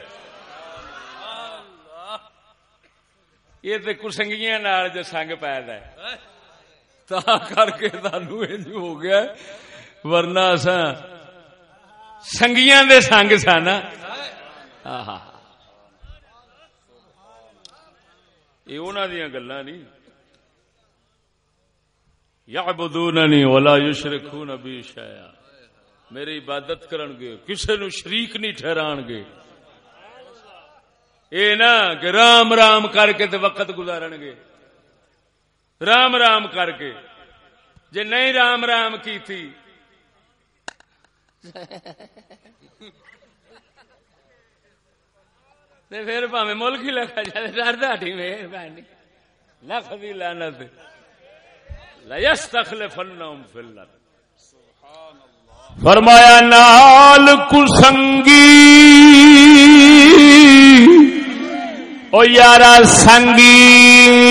یہ تو کسنگیاں جو سنگ پیدا ہے۔ تا کر کے سانو ہو گیا ورنہ اصا سنگیاں دے سنگ سن یہ انہوں دیا گلا نہیں یا بدو نہیں اولا یشرکھو نبی شایا میری عبادت کرن گے کسے نو شریک نہیں ٹھہران گے اے نا کہ رام رام کر کے تے وقت گزارن گے رام رام کر کے۔ جے نہیں رام رام کی تھی۔ پھر پاوے ملک ہی لکھا جائے، ڈر داٹھی مہربانی۔ لکھ دی لعنت لیس تخلف النوم فی اللہ فرمایا، نال کسنگی۔ او یارا، سنگی۔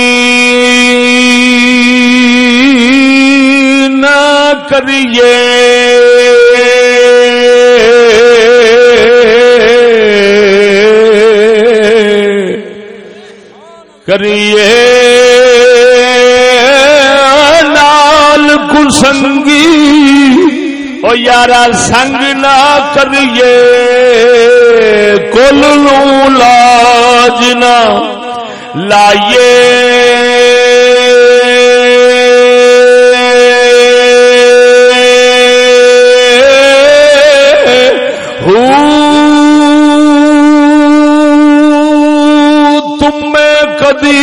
کریے۔ کریے۔ لال کسنگی او یارا سنگ نہ کریے۔ کل لاج نہ لائیے۔ تم میں کدی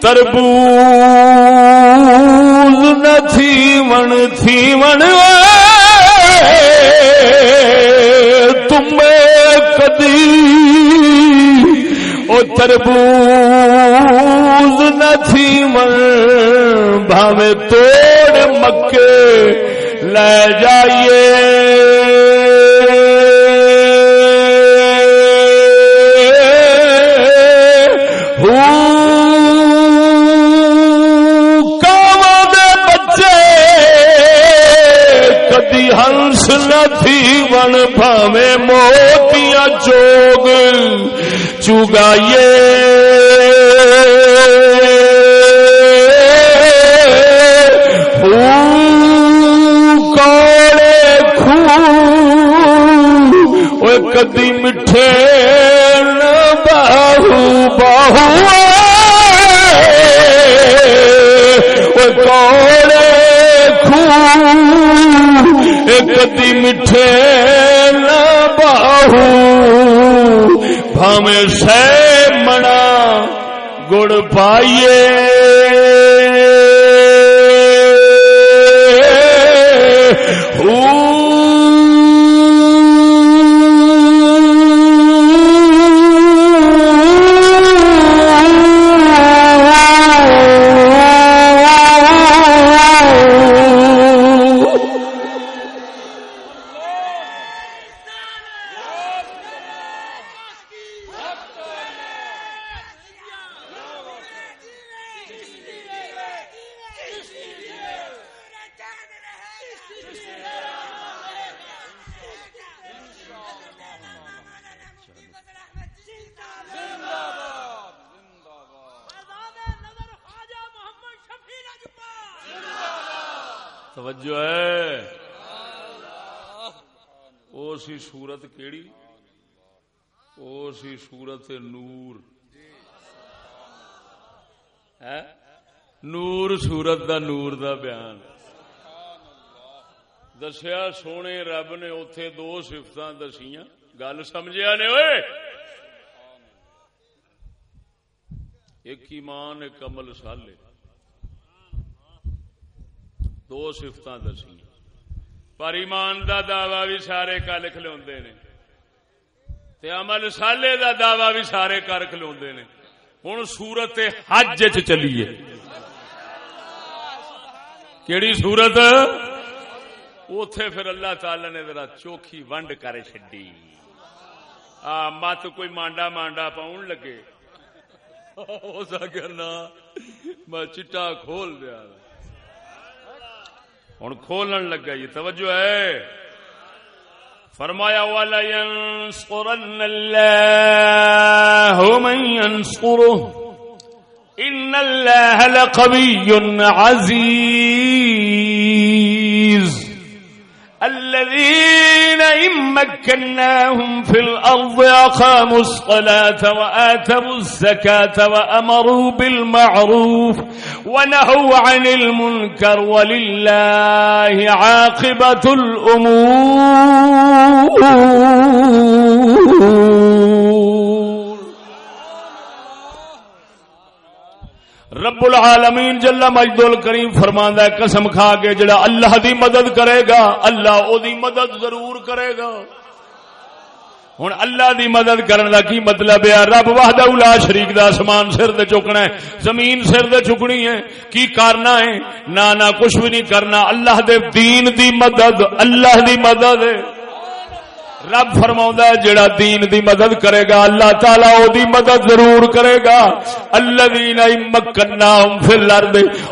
تربوز نہ تھی من تھی من تم میں کدی او تربوز نہ تھی من بھاوے توڑ مکے۔ لے جائیے۔ ہنس ون پاوے موتیاں چوگ چگائیے کدی مٹھے باہو باہو کوڑے کدی مٹھے باہو بھامے سہ منا۔ گڑ پائیے۔ سی سورت کیڑی؟ او سی سورت نور۔ نور سورت دا نور دا بیان۔ دسیا سونے رب نے اتے دو سفت دسیاں۔ گل سمجھا نے ایک ایمان، ایک عمل سالے دو سفت دسی پر ایمان دا دعوی بھی سارے کل کھلو نے۔ عمل سالے دا دعوی بھی سارے کر کھلو نے۔ ہوں سورت حج چلیے۔ کیڑی سورت؟ اتے پھر اللہ تعالی نے ذرا چوکھی ونڈ کر چڈی آ، مت کوئی مانڈا مانڈا پاؤن لگے۔ ہو سکے نا، میں چٹا کھول دیا۔ ہوں کھولن لگا یہ توجہ ہے۔ فرمایا والا ينصرن الله من ينصره ان اللہ لقوی عزیز الذين إن مكناهم في الأرض أقاموا الصلاة وآتوا الزكاة وأمروا بالمعروف ونهوا عن المنكر ولله عاقبة الأمور. رب العالمین جل مجد الکریم فرماندا ہے، قسم کھا کے جڑا اللہ دی مدد کرے گا، اللہ او دی مدد ضرور کرے گا۔ ہن اللہ دی مدد کرن دا کی مطلب ہے؟ رب وحدہ لا شریک دا اسمان سر تے چکنا ہے، زمین سر تے چکنی ہے۔ کی کرنا ہے؟ نہ نہ کچھ بھی نہیں کرنا۔ اللہ دے دین دی مدد، اللہ دی مدد ہے۔ رب فرما جڑا دین دی مدد کرے گا، اللہ تعالی او دی مدد ضرور کرے گا۔ اللہ دینا مکنا فل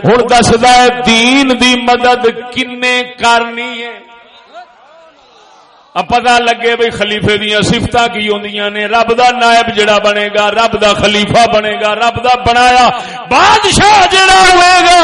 ہوں دسدا ہے دین دی مدد کنے کرنی ہے۔ پتا لگے بھائی خلیفے دیا سفت کی ہوندیاں نے، رب دا نائب جڑا بنے گا، رب دا خلیفہ بنے گا، رب دا بنایا۔ بادشاہ جڑا ہوئے گا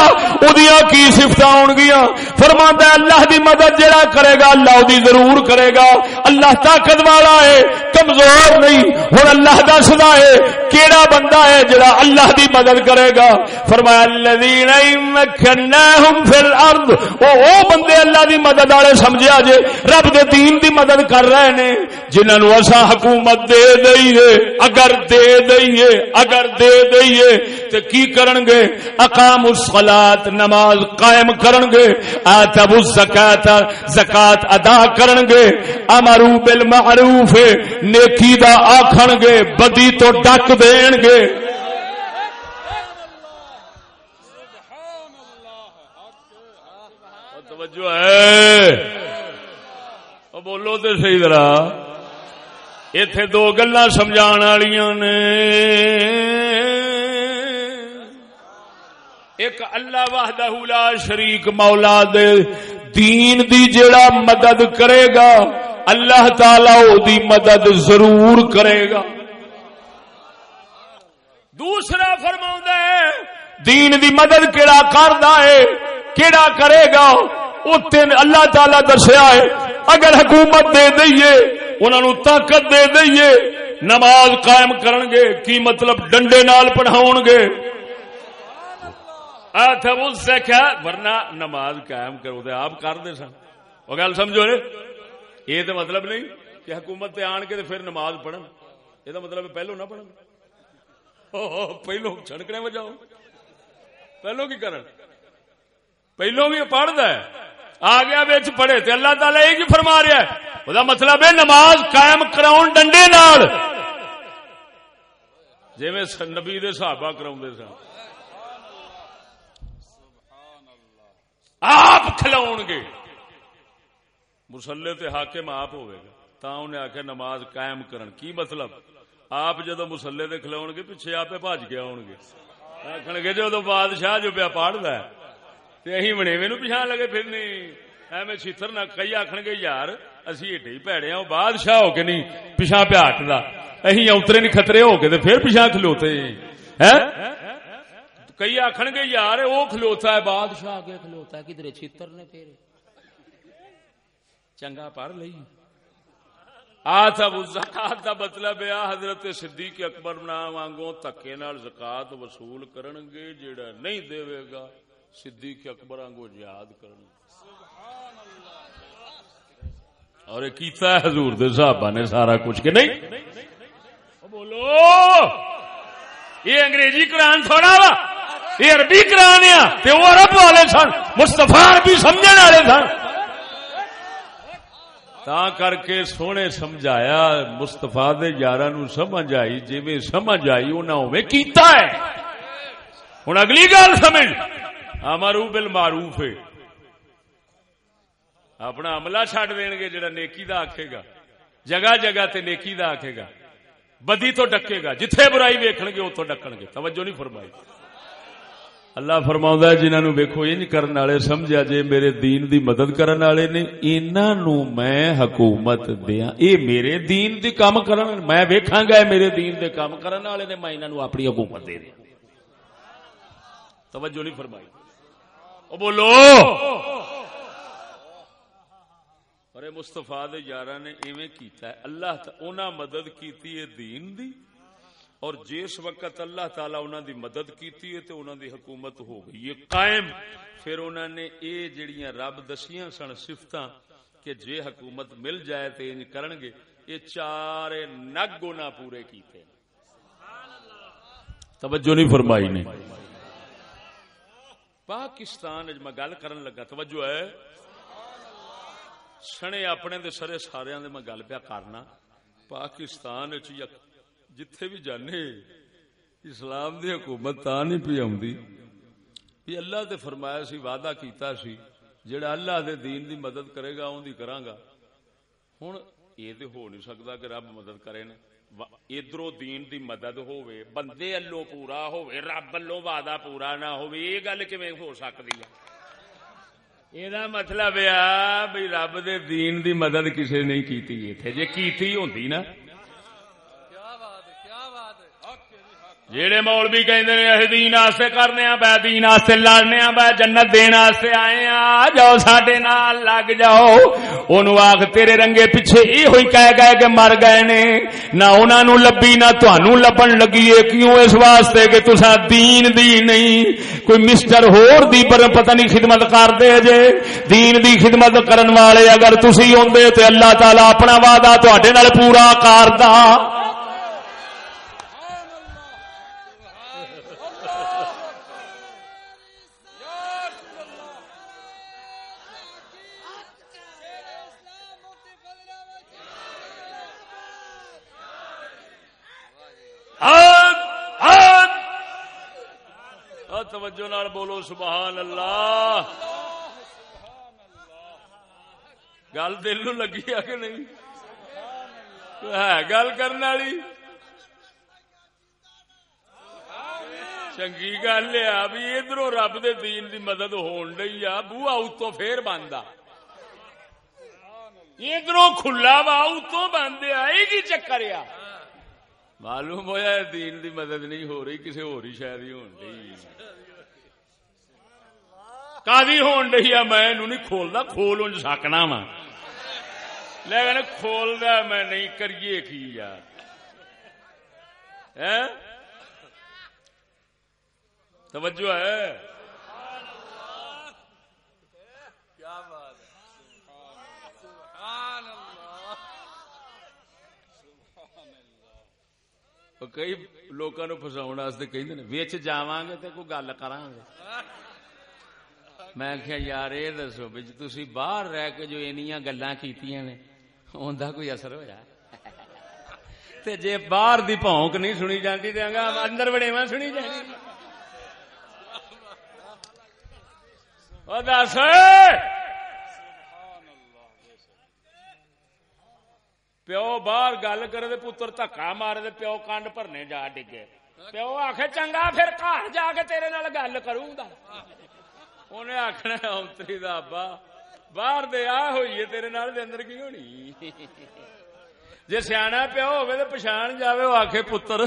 ادیا کی سفت آن گیا فرما اللہ دی مدد جڑا کرے گا، اللہ دی ضرور کرے گا۔ اللہ طاقت والا ہے، کمزور نہیں۔ ہوں اللہ دسدا ہے، کیڑا بندہ ہے جڑا اللہ دی مدد کرے گا؟ فرمایا، الذین مکناہم فی الارض۔ او او بندے اللہ دی مدد والے سمجھیا جے، رب دے دین دی مدد کر رہے نے جنہوں اصا حکومت دے دئیے اگر دے دئیے اگر دے دئیے تو کی کرن گے؟ اقام الصلاۃ نماز قائم کرن گے آتب الزکات زکات ادا کرن گے امرو بالمعروف نیکی دا آکھن گے بدی تو ڈک دین گے۔ توجہ ہے۔ بولو تو سی ذرا اتے دو گلا سمجھا نے ایک اللہ وحدہ لا شریک مولا دے دین دی جڑا مدد کرے گا اللہ تعالی او دی مدد ضرور کرے گا دوسرا فرما دین دی مدد کیڑا کردا ہے کیڑا کرے گا اللہ تعالی دسیا ہے اگر حکومت دے دئیے انہوں نے طاقت دے دئیے، نماز قائم کرن گے، کی مطلب ڈنڈے نال پڑھاؤ گے۔ کیا ورنہ نماز قائم کرو دے آپ کر دے سن۔ وہ گل سمجھو رے یہ تو مطلب نہیں کہ حکومت تے آن کے پھر نماز پڑھن۔ یہ تو مطلب پہلو نہ پڑھن۔ پہلو چھڑکنے بجاؤ پہلو کی کرن؟ پہلو بھی پڑھتا ہے۔ آ گیا بچ پڑھے تے اللہ تعالی یہ کی فرما رہا ہے؟ وہ مطلب ہے نماز قائم کراؤن ڈنڈے نال۔ جی میں نبی دے صحابہ کراؤ سن۔ آپ کھلاؤ گے۔ مسلے تے حاکم آپ ہوئے گا۔ تا انہیں آخیا نماز قائم کرن۔ کی مطلب؟ آپ جدو مسلے تے کھلاؤ گے، پیچھے آپ بھج گیا ہو گے۔ آخر گے جدو بادشاہ جو پیا پاڑتا ہے۔ اہی بنےوے نو پچھا لگے پھرنے ایویں چھتر نہ کئی آخن گے یار اسی ایڈے ہی پیڑے ہوں بادشاہ ہو کے نہیں پچھا پہ ہٹتا اہی اترے نہیں خطرے ہو کے پھر پچھا کھلوتے کئی آخر گے یار وہ کھلوتا ہے بادشاہ کے کھلوتا ہے کدھر چیتر نے تیرے چنگا پڑھ لئی زکات کا مطلب ہے حضرت صدیق اکبر نام وانگوں تکے نال زکات وصول کرن گے جیڑا نہیں دے گا صدیق اکبر آنگو یاد کرن اور کیتا ہے حضور دے صحابہ نے سارا کچھ کہ نہیں؟ بولو، یہ انگریزی قرآن تھوڑا وا، یہ عربی قرآن ہے وہ عرب والے سن مستفا عربی سمجھنے والے سن۔ تا کر کے سونے سمجھایا مستفا دے یار نو سمجھ آئی جی سمجھ آئی انہیں کیتا ہے۔ ہوں اگلی گل سمجھ۔ امرو بل معروف ہے۔ اپنا عملہ چڈ دین گے جڑا نیکی دا آکھے گا۔ جگہ جگہ تے نیکی دا آکھے گا۔ بدی تو ڈکے گا۔ جتھے برائی ویکھن گے اتو ڈکن گے۔ توجہ نہیں فرمائی۔ اللہ فرما جنہوں نے ویکو یہ کرنے والے، سمجھا جے میرے دین دی مدد کرنے والے نے انہوں میں حکومت دیا اے میرے دین دی کام کرن، میں ویکھاں گا میرے دین دے کام کرنے والے نے، میں انہوں اپنی حکومت دے دیا توجہ نہیں فرمائی۔ بولو۔ اور مستفا یارہ نے ایویں کیتا ہے اللہ انہاں مدد کیتی ہے دین دی اور جس وقت اللہ تعالی انہوں دی مدد کیتی ہے تو انہوں دی حکومت ہو گئی یہ قائم۔ پھر انہوں نے اے جڑیاں رب دسیاں سن سفت کہ جے حکومت مل جائے تو انج کرن گے یہ چار نگ گنا پورے کیتے توجہ نہیں فرمائی نے۔ پاکستان میں گل کرن لگا، توجہ ہے۔ سنے اپنے دے سرے سارے دے میں گل پیا کرنا۔ پاکستان جتھے بھی جانے، اسلام دی حکومت تا نہیں پی آدھی یہ اللہ تے فرمایا سی، وعدہ کیتا سی جڑا اللہ دے دین دی مدد کرے گا، اون دی کراں گا۔ ہن، یہ تے ہو نہیں سکتا کہ رب مدد کرے نا۔ ادھر دین دی مدد ہوئے بندے الو پورا ہوئے رب الو وعدہ پورا نہ ہوئے یہ گل کیویں ہو سکدی ہے یہ مطلب ہے بھئی رب دے دین دی مدد کسے نہیں کیتی ایتھے جے کیتی ہوندی نا جیڑے مولوی کہندے نے اہ دین واسطے کرنے آ بے دین واسطے لڑنے آ بے جنت دین واسطے آئے آ جاؤ ساڈے نال لگ جاؤ۔ اونوں آکھ، تیرے رنگے پیچھے ای ہوئی کہہ گئے کہ مر گئے نے۔ نہ انہاں نو لبی نہ تانوں لبن لگی ہے۔ کیوں اس واسطے کہ تساں دین دی نہیں؟ کوئی مسٹر ہور دی پر پتہ نہیں خدمت کر جے۔ دین دی خدمت کرن والے اگر تسی ہوندے تے اللہ تعالی اپنا وعدہ تواڈے نال پورا کردا توجہ نال بولو سبحان اللہ۔ گل دل نو لگی ہے کہ نہیں؟ ہے گل کرنے والی۔ چنگی گل ہے بھی ادھر رب دے دین دی مدد ہون ڈی آ۔ بوا اتو پھر بند آ کھلا وا اتو بند آئے گی جی چکر آ معلوم ہوا دین دی مدد نہیں ہو رہی کسی ہو رہی شاید ہی ہون ڈی کادی ہون ڈی ہے میں نہیں کھولتا کھول ان سکنا وا لیکن کھول دا میں نہیں کریے کی یار توجہ ہے کئی لوگوں فساؤ واسطے کہ جا گے تو کوئی گل کر میں آخیا یار یہ دسو بچ تھی باہر رہ کے جو اینیاں گلا کی انہیں کوئی اثر ہوا تے جے باہر دی پونک نہیں سنی جاتی تو اندر بڑے میں سنی جانی دس پیو باہر گل کرے پتر دکا مارے پیو کنڈ بھرنے جا ڈگے پیو آخ چنگا پھر گھر جا کے تیرے گل کروں گا انہیں آخنا اتری دبا باہر دیا ہوئی تیرے نال اندر کی ہونی جی سیا پیا ہو پچھان جائے وہ آخ پتر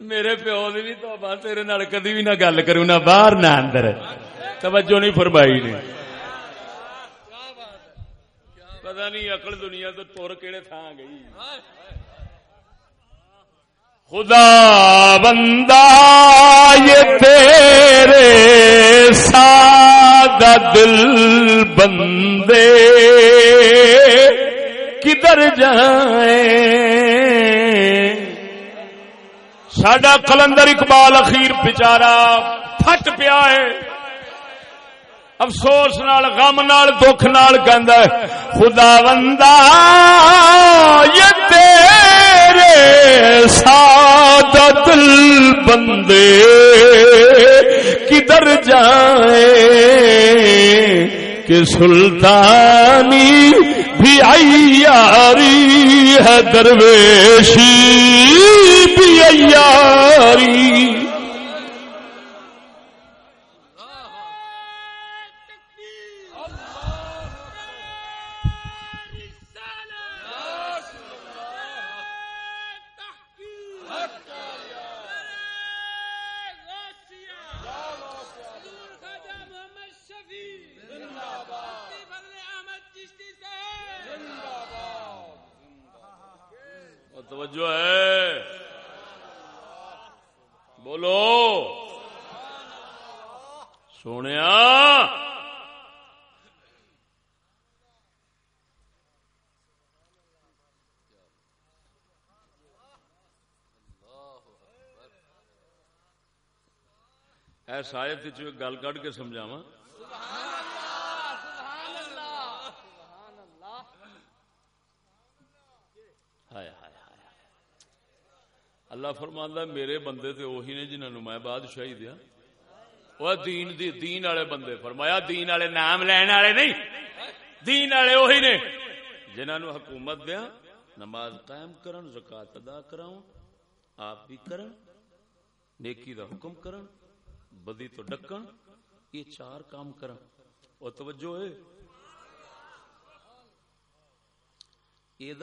میرے پیو دی بھی توبہ تیرے نال کدی بھی نہ گل کروں نہ باہر نہ اندر توجہ نہیں فرمائی نے پتہ نہیں اکل دنیا تو تر کہڑے تھان گئی خدا بندہ، یہ تیرے سادہ دل بندے۔ کدھر جائیں؟ سڈا کلندر اقبال اخیر بچارا پھٹ پیا ہے۔ افسوس نال، غم نال، دکھ نال کہ خدا بندہ کہ سلطانی بھی آئی ہے درویشی بھی عیاری۔ ایس آیت چ گل کھ کے سمجھاوا اللہ فرماندہ میرے بندے تے وہی نے جنہوں میں بادشاہی دیا۔ وہ دین دی دین والے بندے، فرمایا دین والے نام لین والے نہیں۔ دین والے وہی نے۔ جنہوں حکومت دیا، نماز قائم کرن، زکات ادا کراؤں، آپ بھی کرن، نیکی دا حکم کرن۔ بدی تو ڈکن۔ یہ چار کام اور توجہ ہے۔ یہ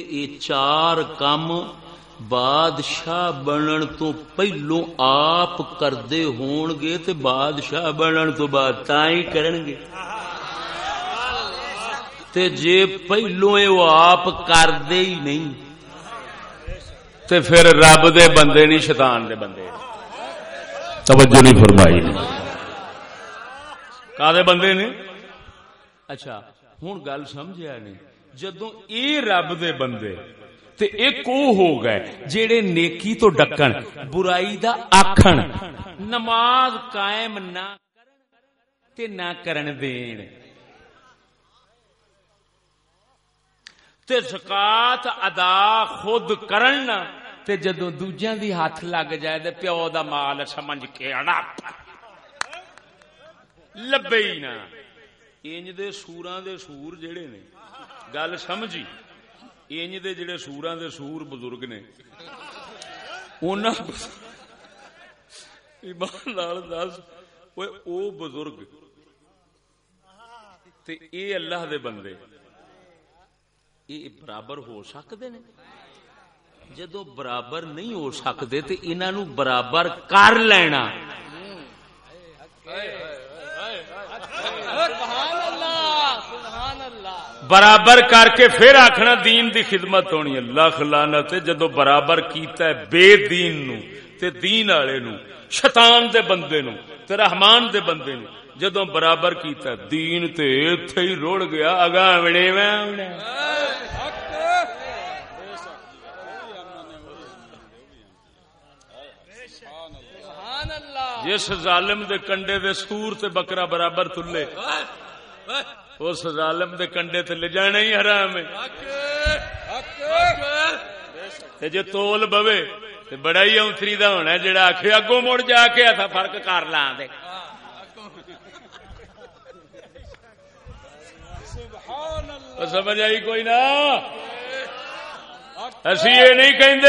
یہ گے کام بادشاہ بنن تو پہلو آپ کردے ہون گے تے بادشاہ بنن تو بعد تائیں کرن گے۔ تے جے پہلو وہ آپ کردے ہی نہیں۔ تے پھر رب دے بندے نہیں شیطان دے بندے توجہ نہیں فرمائی۔ کا دے بندے نے؟ اچھا ہوں گل سمجھا نہیں جدو اے رب دے بندے تے ایک او ہو گئے جیڑے نیکی تو ڈکن برائی دا آکھن نماز قائم نہ تے نہ کرن دین۔ تے زکات ادا خود کرن تے جدو دوجیاں دی ہاتھ لگ جائے تے پیو دا مال سمجھ کے اڑا لبے ہی نہ انج دے سوراں دے سور جڑے نے گل سمجھی انج دے جڑے سوراں دے سور بزرگ نے انہاں ایمان نال دس اوے او بزرگ تے اے اللہ دے بندے اے برابر ہو سکدے نے جدو برابر نہیں ہو سکتے تے انہاں نو برابر کر لینا۔ برابر کر کے پھر آخنا دین دی خدمت ہونی اللہ لانت جدو برابر کیتا ہے بے دین نو تے دین والے نو، شیطان دے بندے نو تے رحمان دے بندے نو۔ جدو برابر کیتا ہے، دین تے ایتھے ہی روڑ گیا اگا وڑے میں جس ظالم دے کنڈے دے سور تے بکرا برابر تلے اس ظالم دے کنڈے تے لے جانا ہی حرام ہے۔ جے تول بوے، تے بڑا ہی اونتری دا ہونا جڑا آکھے اگوں مڑ جا کے ایسا فرق کر لاں دے۔ سمجھ آئی کوئی نہ اسی یہ نہیں کہیں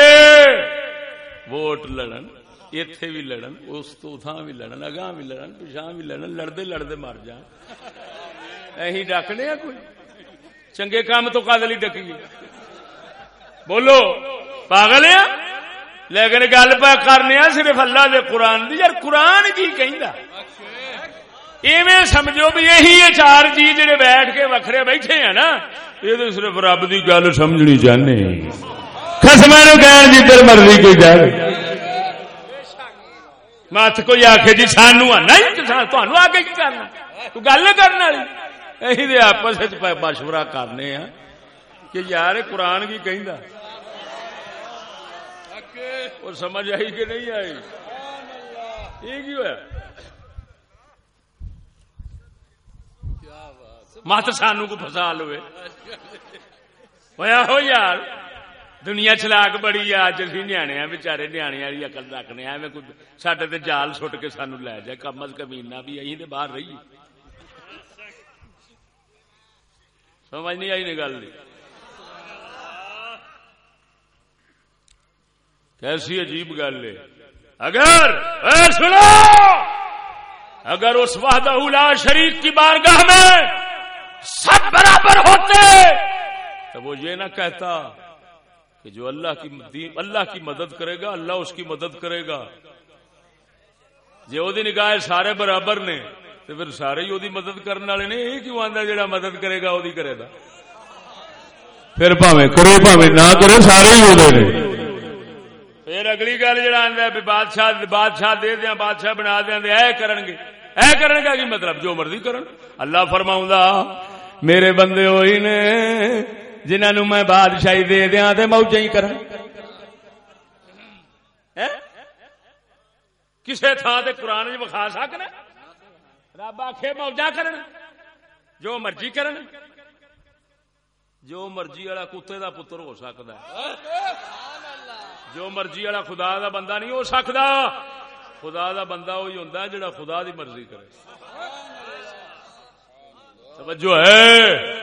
ووٹ لڑن۔ اتے بھی لڑن، اس تو تھان بھی لڑن، اگاں بھی لڑن پچھا بھی لڑن لڑتے لڑتے مر جان اہی ڈکنے کوئی؟ چنگے کام تو کدلی ڈکیے بولو، پاگل ہے لیکن گل پہ کرنے صرف اللہ دے قرآن دی۔ یار قرآن کی کہندا ایویں سمجھو بھی یہی ہے چار جی جڑے بیٹھ کے وکھرے بیٹھے ہیں نا۔ یہ تو صرف رب دی گل سمجھنی چاہنے۔ خسم جدھر جی، مرضی کوئی جائے مت کوئی آخ جی سانو نہیں تمہوں آ کے کی کرنا تو گل کرنے والی یہی آپس مشورہ کرنے ہیں کہ یار قرآن کی کہ وہ سمجھ آئی کہ نہیں آئی یہ کی ہوا مت سانو کو فسا لو ہو یار دنیا چلاک بڑی آ جی نیا بچارے نیا والی اکل رکھنے سڈے تو جال سٹ کے سانو لے جائے کم از کمینا بھی اہی تو باہر رہی سمجھ نہیں آئی نہیں گل کیسی عجیب گل ہے اگر اے سنو اگر اس وحدہ لا شریف کی بارگاہ میں سب برابر ہوتے تو وہ یہ نہ کہتا کہ جو اللہ کی اللہ کی مدد کرے گا اللہ اس کی مدد کرے گا۔ جی وہ نگاہ سارے برابر نے تو پھر سارے ہی وہ مدد کرنے والے نے یہ کیوں آتا جا مدد کرے گا وہ کرے گا؟ پھر پاوے کرے پاوے نہ کرے سارے ہی وہ پھر اگلی گل جہاں آتا ہے بادشاہ بادشاہ دے دیا بادشاہ بنا دیا اے کرن گے اے کرن گا کی مطلب؟ جو مرضی کرن۔ اللہ فرماؤں میرے بندے ہوئی نے جنہوں میں بادشاہی دے دیا تو موجہ ہی کر کسی تھان سے قرآن بخا سکنا؟ رب آخ موجہ کرن جو مرضی کرن جو مرضی والا کتے دا پتر ہو سکتا ہے۔ جو مرضی والا خدا دا بندہ نہیں ہو سکتا خدا دا بندہ وہی ہوں جڑا خدا دی مرضی کرے۔ توجہ ہے؟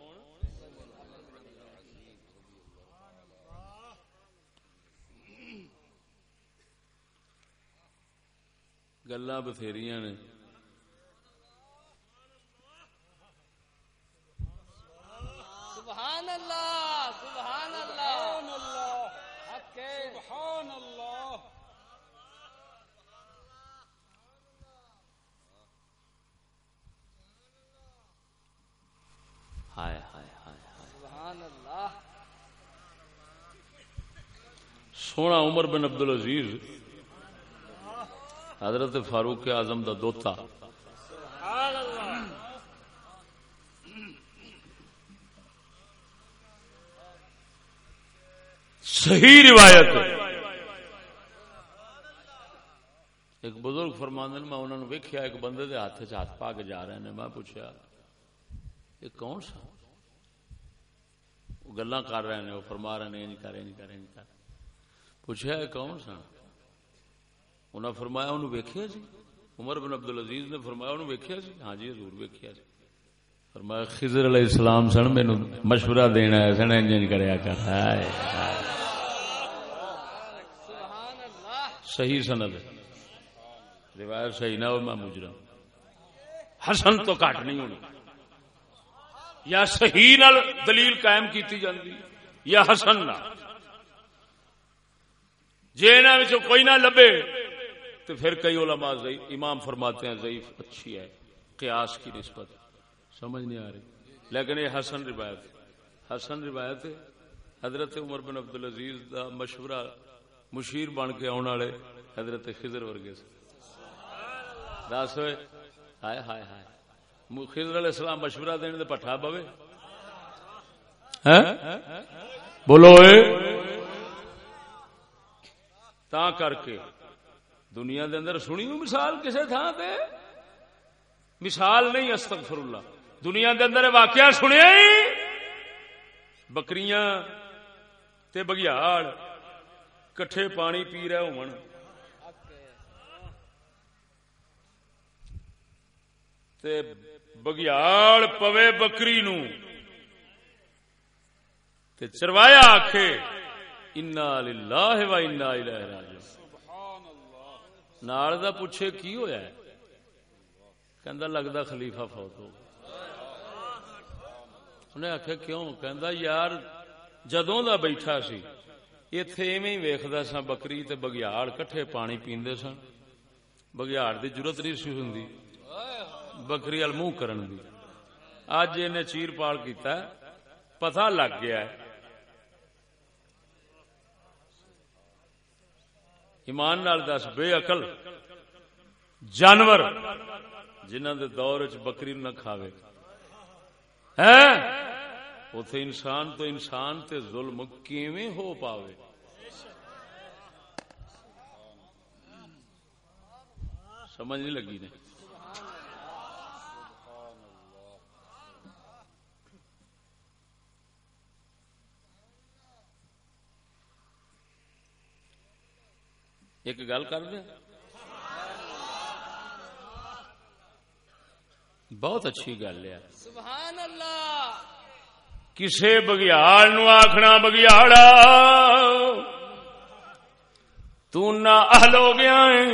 گلا بتھیری نے سبحان اللہ سبحان اللہ سبحان اللہ ہائے ہائے ہائے سبحان اللہ سونا عمر بن عبد العزیز حضرت فاروق اعظم دا دوتا۔ صحیح روایت ایک بزرگ فرماند میں انہوں نے ویکیا ایک بندے دے ہاتھ چ ہاتھ پا کے جا رہے ہیں میں پوچھا یہ کون سا؟ گلا کر رہے ہیں وہ فرما رہے ہیں نہیں کر رہے نہیں کر۔ رہے پوچھا کون سا؟ انہیں فرمایا انہوں ویکھیا جی؟ عمر بن عبد العزیز نے فرمایا انہوں ویکھیا جی؟ ہاں جی حضور ویکھیا جی۔ فرمایا خضر علیہ السلام سن مینوں مشورہ دینا ہے، سن انجن کریا کر۔ ہائے صحیح سند روایت صحیح نہ ہو میں مجرم۔ حسن تو کٹ نہیں ہونی۔ یا صحیح نال دلیل قائم کیتی جاندی، یا حسن نہ جے انہاں کوئی نہ لبے۔ تو پھر کئی علماء ضعیف، امام فرماتے ہیں ضعیف، اچھی ہے، قیاس کی نسبت۔ سمجھ نہیں آ رہی۔ لیکن یہ حسن روایت حسن روایت حضرت عمر بن عبد العزیز کا مشورہ مشیر بن کے آنے والے حضرت خضر ورگے سے۔ دس ہوئے۔ ہائے ہائے ہائے۔ خضر علیہ السلام مشورہ دینے دے پٹھا پوے ہاں؟ بولو تا کر کے۔ دنیا دے اندر سنی مثال کسے تھا دے مثال نہیں استغفر اللہ دنیا دے اندر واقعہ سنیا ہی؟ بکریاں تے بگیاڑ، کٹھے پانی پی رہے ہو تے بگیاڑ پوے بکری نو۔ تے چروایا آکھے انا للہ و انا الہ راجعون۔ نال دا پوچھے کی ہویا ہے؟ کہندا لگدا خلیفہ فوت ہو۔ انہیں آخیا کیوں؟ کہندا یار جدوں دا بیٹھا سی، ایتھے ایویں ویکھدا سا بکری تے بگیاڑ کٹھے پانی پیندے سن بگیاڑ دی ضرورت نہیں سی ہوندی۔ بکری ال منہ کرن دی۔ اج انہیں چیر پال کیتا ہے۔ پتہ لگ گیا ہے ایمان نال دس، بے عقل۔ جانور۔ جنہ دے دور چ بکری نہ کھاوے۔ اتے انسان تو انسان تے ظلم کیویں ہو پاوے؟ سمجھ نہیں لگی نے؟ ایک گل کر دیں بہت اچھی گل ہے۔ سبحان اللہ کسے بگیاڑ نو آخنا بگیاڑا۔ تو نہ اہل ہو گیا ہے۔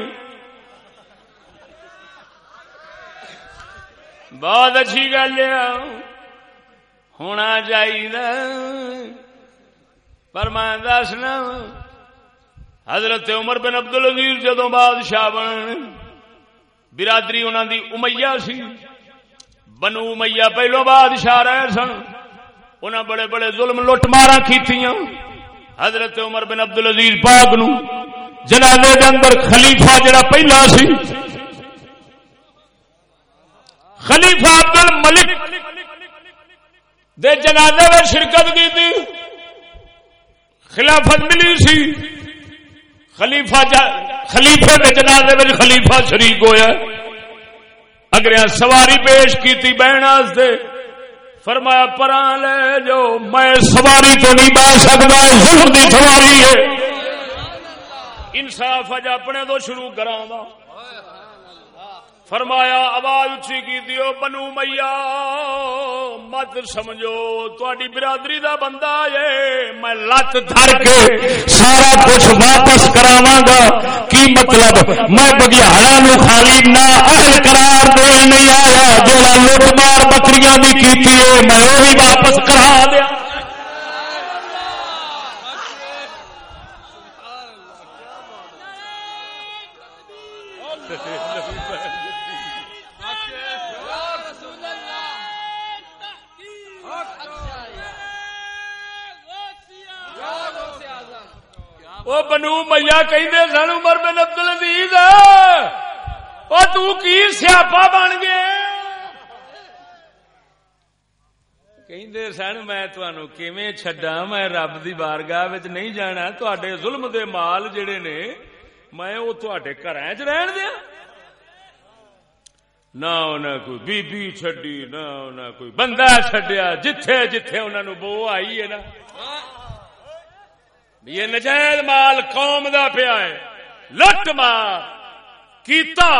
بہت اچھی گل ہے۔ ہونا چاہیے پر میں دسنا حضرت عمر بن عبد العزیز جدو بادشاہ بن برادری انہوں دی امیہ سی۔ بنو امیہ پہلو بادشاہ رہے سن، انہاں بڑے بڑے ظلم لٹ مارا کیتیاں۔ حضرت عمر بن عبد العزیز پاک نو جنازے دے اندر خلیفہ جڑا پہلا سی۔ خلیفہ عبد الملک دے جنازے میں شرکت کی تھی خلافت ملی سی۔ خلیفہ جا خلیفے کے جنازے میں خلیفہ شریک ہویا اگر سواری پیش کی بہن بہن فرمایا پران لے جو، میں سواری تو نہیں بہ سکتا، ظلم دی سواری ہے۔ انصاف اج اپنے تو شروع کرا فرمایا، آواز اچھی کی دیو، بنو میا مت سمجھو تھوڑی برادری دا بندہ ہے، میں لت دھر کے سارا کچھ واپس کراواں گا۔ کی مطلب؟ میں بگیاڑا نو خالی نہ اہل قرار دے نہیں آیا جڑا لوٹ مار بکریاں دی کیتی ہے، میں وہی واپس کرا دیا وہ بنو میا کہ سن، عمر بن عبد العزیز وہ تو کی سیاپا بن گئے؟ کہندے سن، میں تانوں کیویں چھڈا میں رب دی بارگاہ وچ نہیں جانا، تواڈے ظلم دے مال جڑے نے، میں او تواڈے گھراں وچ رہن دیاں نہ انہیں کوئی بی بی چڈی نہ انہیں کوئی بندہ چڈیا جتھے جتھے انہوں نے بو آئی ہے نا۔ یہ نجائز مال قوم دا پیا ہے۔ لٹ مار۔ کیتا۔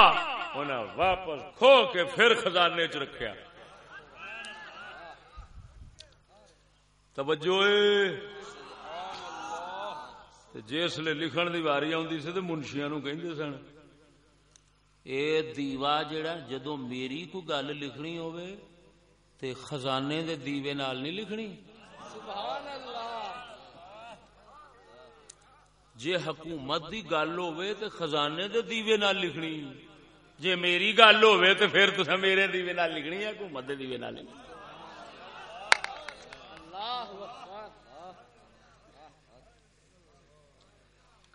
انہیں واپس کھو کے پھر خزانے چ رکھیا۔ توجہ جس لے لکھن دی واری آتی سی تو منشیاں نو کہندے سن۔ اے دیوا جڑا جدو میری کو گل لکھنی ہوئے تے خزانے دے دیوے نال نہیں لکھنی؟ سبحان اللہ۔ جے حکومت دی گل ہوئے تے خزانے دے دیوے نال لکھنی۔ جے میری گل ہوئے تے پھر تسا میرے دیوے نال لکھنی ہے حکومت دے دیوے نال لکھنی؟ اللہ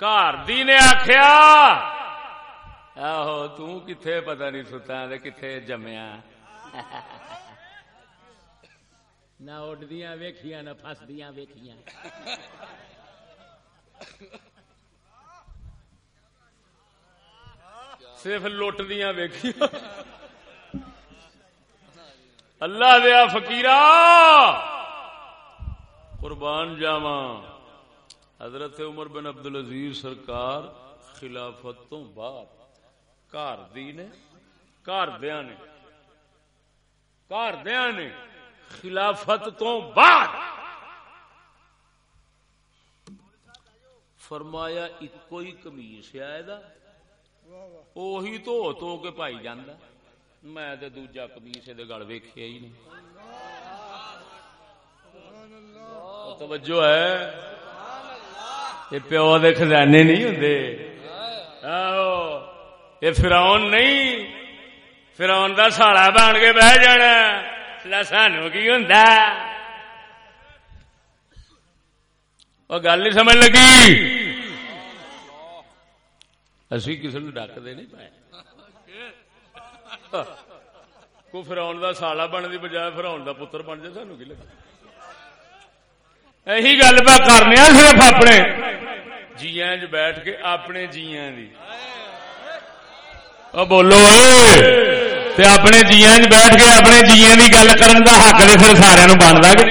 گھر دی نے آخیا آہو، تو کتھے پتہ نہیں ستا تے کتھے جمیا۔ نہ اڈدیاں ویکھیاں، نہ پھسدیاں ویکھیاں۔ صرف لٹ دیا ویکھیاں۔ اللہ دیا فقیرا، قربان جاوا حضرت عمر بن عبد العزیز سرکار خلافت تو بعد گھر دی نے گھر دیا نے گھردیا نے خلافت تو بعد۔ فرمایا ایک ہی کمیس ہے تو تو کے پائی جانا میں دوجا کمیس دے گل ویکھیا ہی نہیں توجہ ہے یہ پیو دے خزانے نہیں ہوندے یہ فراؤن نہیں فراؤن دا ساڑا بن کے بہ جانا لا سانو کی ہوندا او گل نہیں سمجھ لگی اسی کسی نے ڈکتے نہیں پائے کو فراؤن دا سالا بننے دی بجائے فراؤن دا پتر بن جائے سانو کی لگا یہی گل پہ کرنے صرف اپنے جیاں چ بیٹھ کے اپنے جیاں دی او بولو تے اپنے جیاں چ بیٹھ کے اپنے جیاں دی گل کرن دا حق تے پھر سارے نو بندا کہ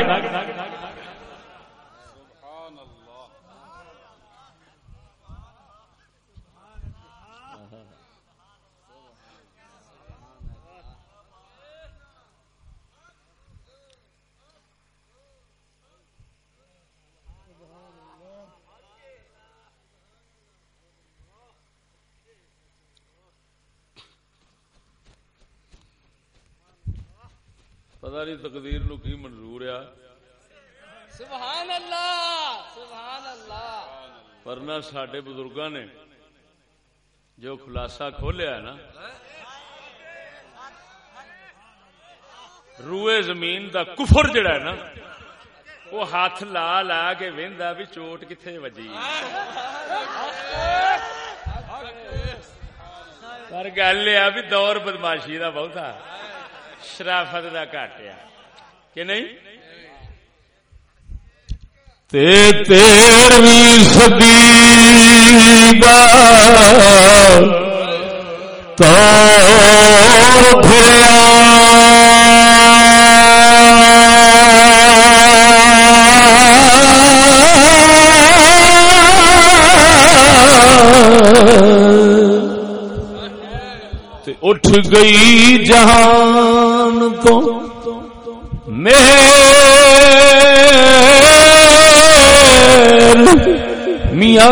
نہیں تقدیر نو کی منظور ہے؟ سبحان اللہ سبحان اللہ ورنہ سڈے بزرگاں نے جو خلاصہ کھولیا ہے نا روئے زمین دا کفر جڑا ہے نا وہ ہاتھ لا لا کے وہدا بھی چوٹ کتنے وجی۔ پر گل یہ بھی دور بدماشی دا بہتا شرافت دا گھٹ ہے کہ نہیں تے تیرویں صدی دا پھریا اٹھ گئی جہان تو مہر میاں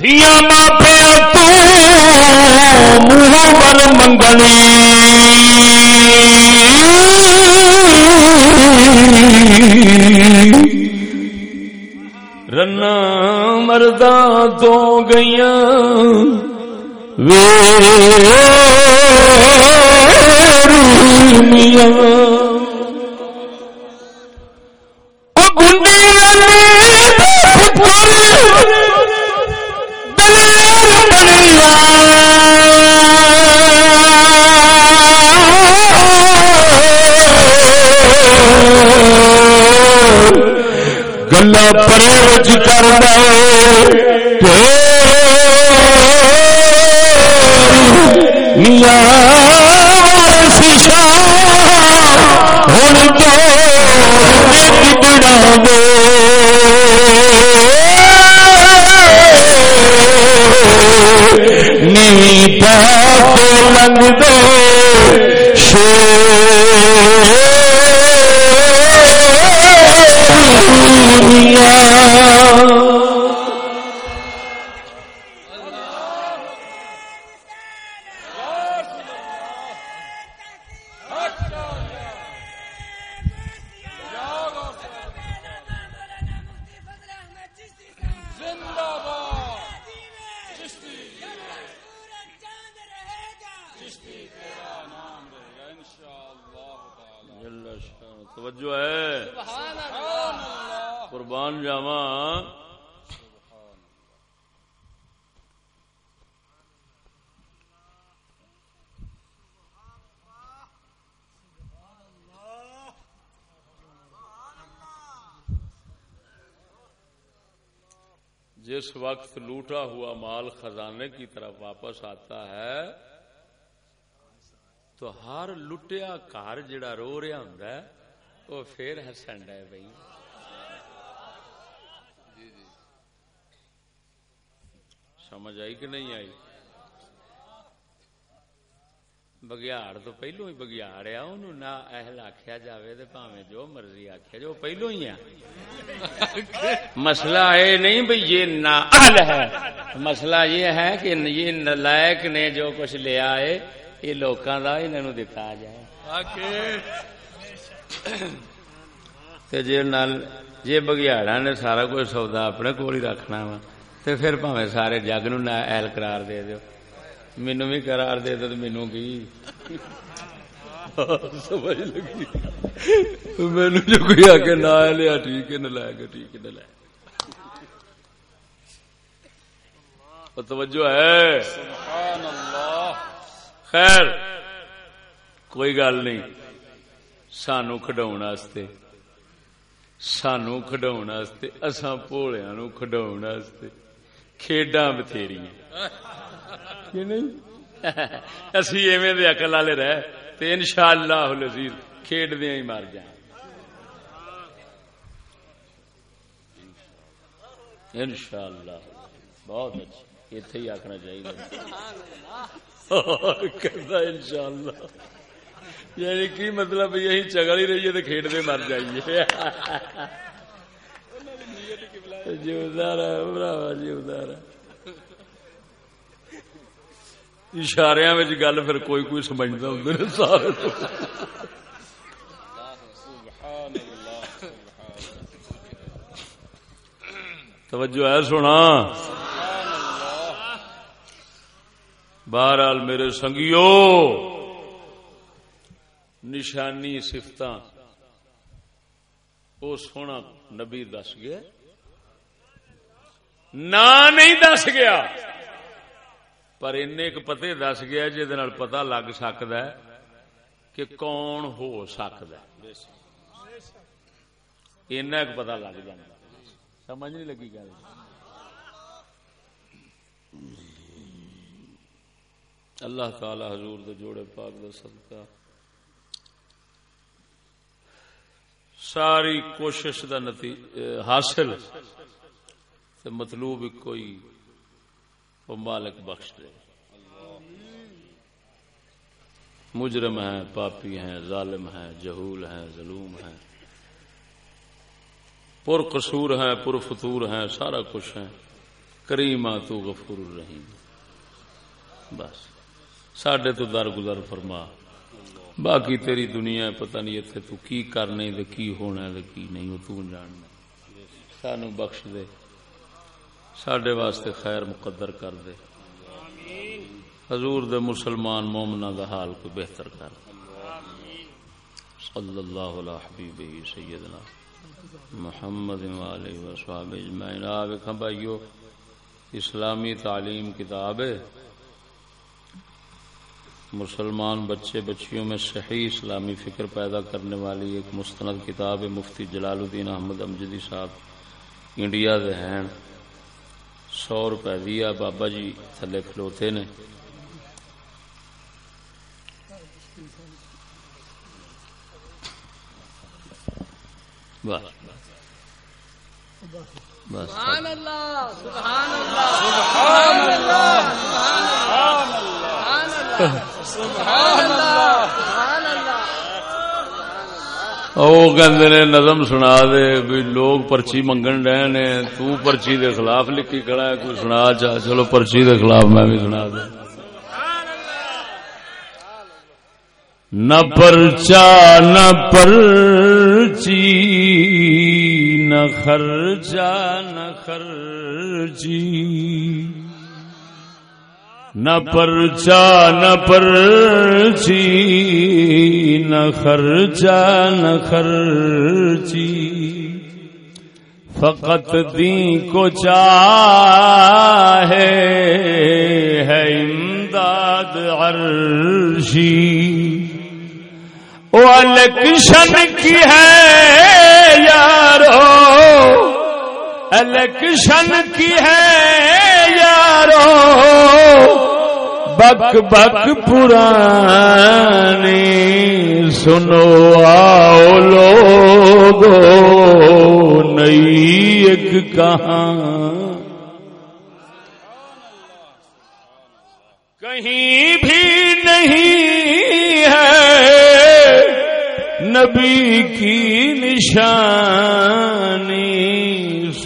دیا ماپیا تو منہ بل منگنی۔ رنا مرداں تو گئیاں ویرمیاں جس وقت لوٹا ہوا مال خزانے کی طرف واپس آتا ہے تو ہر لٹیا گھر جڑا رو رہا ہوں وہ پھر ہسن ڈے بھائی۔ سمجھ آئی کہ نہیں آئی؟ بگیاڑ تو پہلو ہی بگیاڑ آ انہوں نہ اہل آخیا جاوے تے پاویں جو مرضی آخیا جو پہلو ہی ہے مسئلہ یہ نہیں بھئی یہ نا اہل ہے مسئلہ یہ ہے کہ یہ نلائک نے جو کچھ لیا ہے یہ لوکاں دا انہاں نوں دتا جائے تے جے نال جے بگیاڑا نے سارا کچھ سودا اپنے کول ہی رکھنا وا تے پھر پاویں سارے جگ نوں نہ اہل قرار دے دیو مینو بھی قرار دے تو مینو کی سمجھ لگی مینو جو کوئی آ کے نہ لیا ٹھیک ہے نہ لائے گا ٹھیک ہے نہ لائے گا توجہ ہے سبحان اللہ خیر کوئی گل نہیں سانو کھڈاؤ سانو کھڈاؤ اساں پولیاں نو کھڈاؤ کھیڈاں بتھیری کہ نہیں؟ اسی ایویں دے عقل والے رہ، تے انشاءاللہ العزیز کھیڈ ہی مر جائیں۔ انشاءاللہ بہت اچھا ایتھے ہی آکھنا چاہیے۔ کرتا انشاءاللہ۔ یعنی کی مطلب یہی چگل ہی رہیے تو کھیڈ دے مر جائیے۔ جیودار ہے براوا جیودار ہے اشارے گل پھر کوئی کوئی سمجھتا ہوں سارے توجہ ہے سونا۔ بہرحال میرے سنگیو، نشانی سفت وہ سونا نبی دس گیا۔ نہ نہیں دس گیا۔ پر این پتے دس گیا جہد پتا لگ سکتا ہے کہ کون ہو سکتا اینا ایک پتا لگ جائے سمجھ نہیں لگی گل اللہ تعالی حضور دے جوڑے پاک دا صدقہ ساری کوشش دا نتی حاصل تے مطلوب کوئی وہ مالک بخش دے۔ مجرم ہیں، پاپی ہیں، ظالم ہیں، جہول ہیں، ظلوم ہیں۔ پر قصور ہیں پر فتور ہیں، سارا کچھ ہیں۔ کریما تو غفور الرحیم۔ بس۔ ساڈے تو در گزر فرما۔ باقی تیری دنیا پتہ نہیں اتنے تو کی کرنے دے کی ہونا ہے دے کی نہیں، وہ تو جاننا۔ سانو بخش دے۔ سڈے واسطے خیر مقدر کر دے۔ حضور دے مسلمان مومنا دا حال کو بہتر کر۔ صلی اللہ علیہ حبیب سیدنا محمد علیہ وصحاب اجمعین۔ بھائیو، اسلامی تعلیم کتاب ہے۔ مسلمان بچے بچیوں میں صحیح اسلامی فکر پیدا کرنے والی ایک مستند کتاب ہے، مفتی جلال الدین احمد امجدی صاحب، انڈیا دے ہیں۔ سو روپے دیا بابا جی تھلے کھلوتے نے بس بس سبحان اللہ سبحان اللہ سبحان اللہ سبحان اللہ اللہ وہ کہندے نے نظم سنا دے بھی لوگ پرچی منگن رہے نے، تو پرچی دے خلاف لکھی کھڑا ہے، کوئی سنا چا چلو پرچی دے خلاف میں بھی سنا دے۔ نہ پرچا، نہ پرچی، نہ خرچا نہ خرچی۔ نہ پرچا، نہ پرچی، نہ خرچا نہ خرچی۔ فقط دی کو چاہے ہے امداد عرشی۔ وہ الیکشن کی ہے یارو، الیکشن کی ہے یارو۔ بک بک پرانی سنو، آؤ لوگو، نئی ایک کہاں کہیں بھی نہیں ہے نبی کی نشانی۔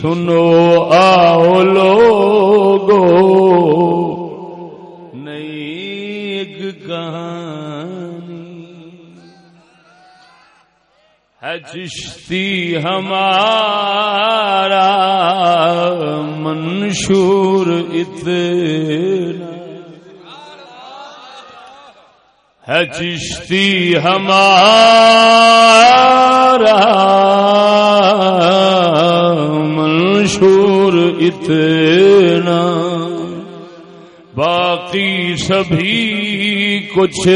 سنو، آؤ لوگو ہے چشتی ہمارا منشور اتنا۔ ہے چشتی ہمارا منشور اتنا۔ باقی سبھی کچھ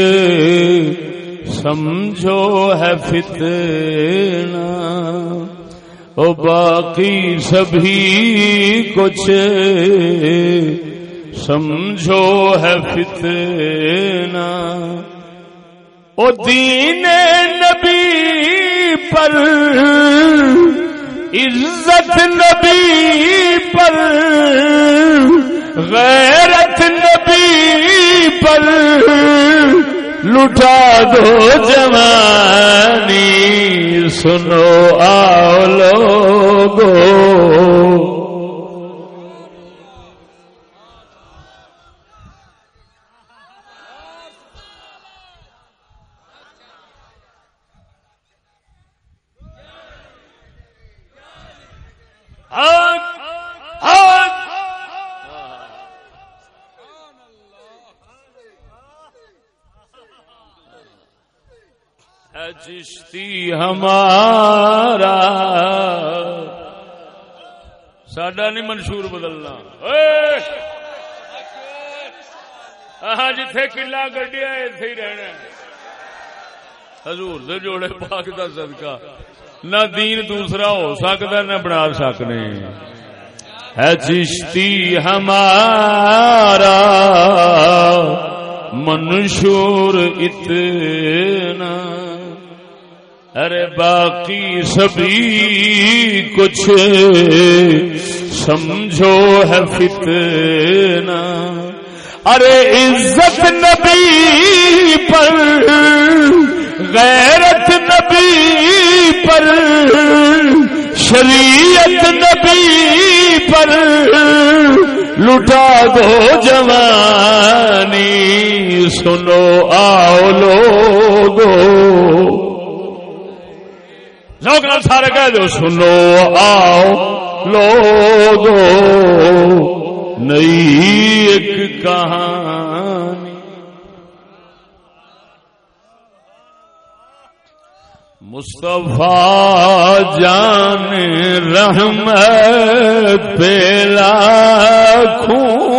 سمجھو ہے فتنا او باقی سبھی کچھ۔ سمجھو ہے فتنا او دین نبی پر، عزت نبی پر، غیرت نبی پر۔ لٹا دو جوانی سنو آؤ لوگو۔ چشتی ہمارا۔ سڈا نہیں منشور بدلنا۔ ہاں جتھے کلا گڈیا اتے ہی رہنا حضور دے جوڑے پاک دا صدقہ۔ نہ دین دوسرا ہو سکتا، نہ بنا سکنے۔ ہے چشتی ہمارا۔ منشور اتنا۔ ارے باقی سبھی کچھ سمجھو ہے فتنا ارے عزت نبی پر، غیرت نبی پر، شریعت نبی پر لٹا دو جوانی۔ سنو آؤ لوگو لوگ سارے کہہ دو سنو آؤ لوگو نئی ایک کہانی مصطفیٰ جان رحمت پیلا خون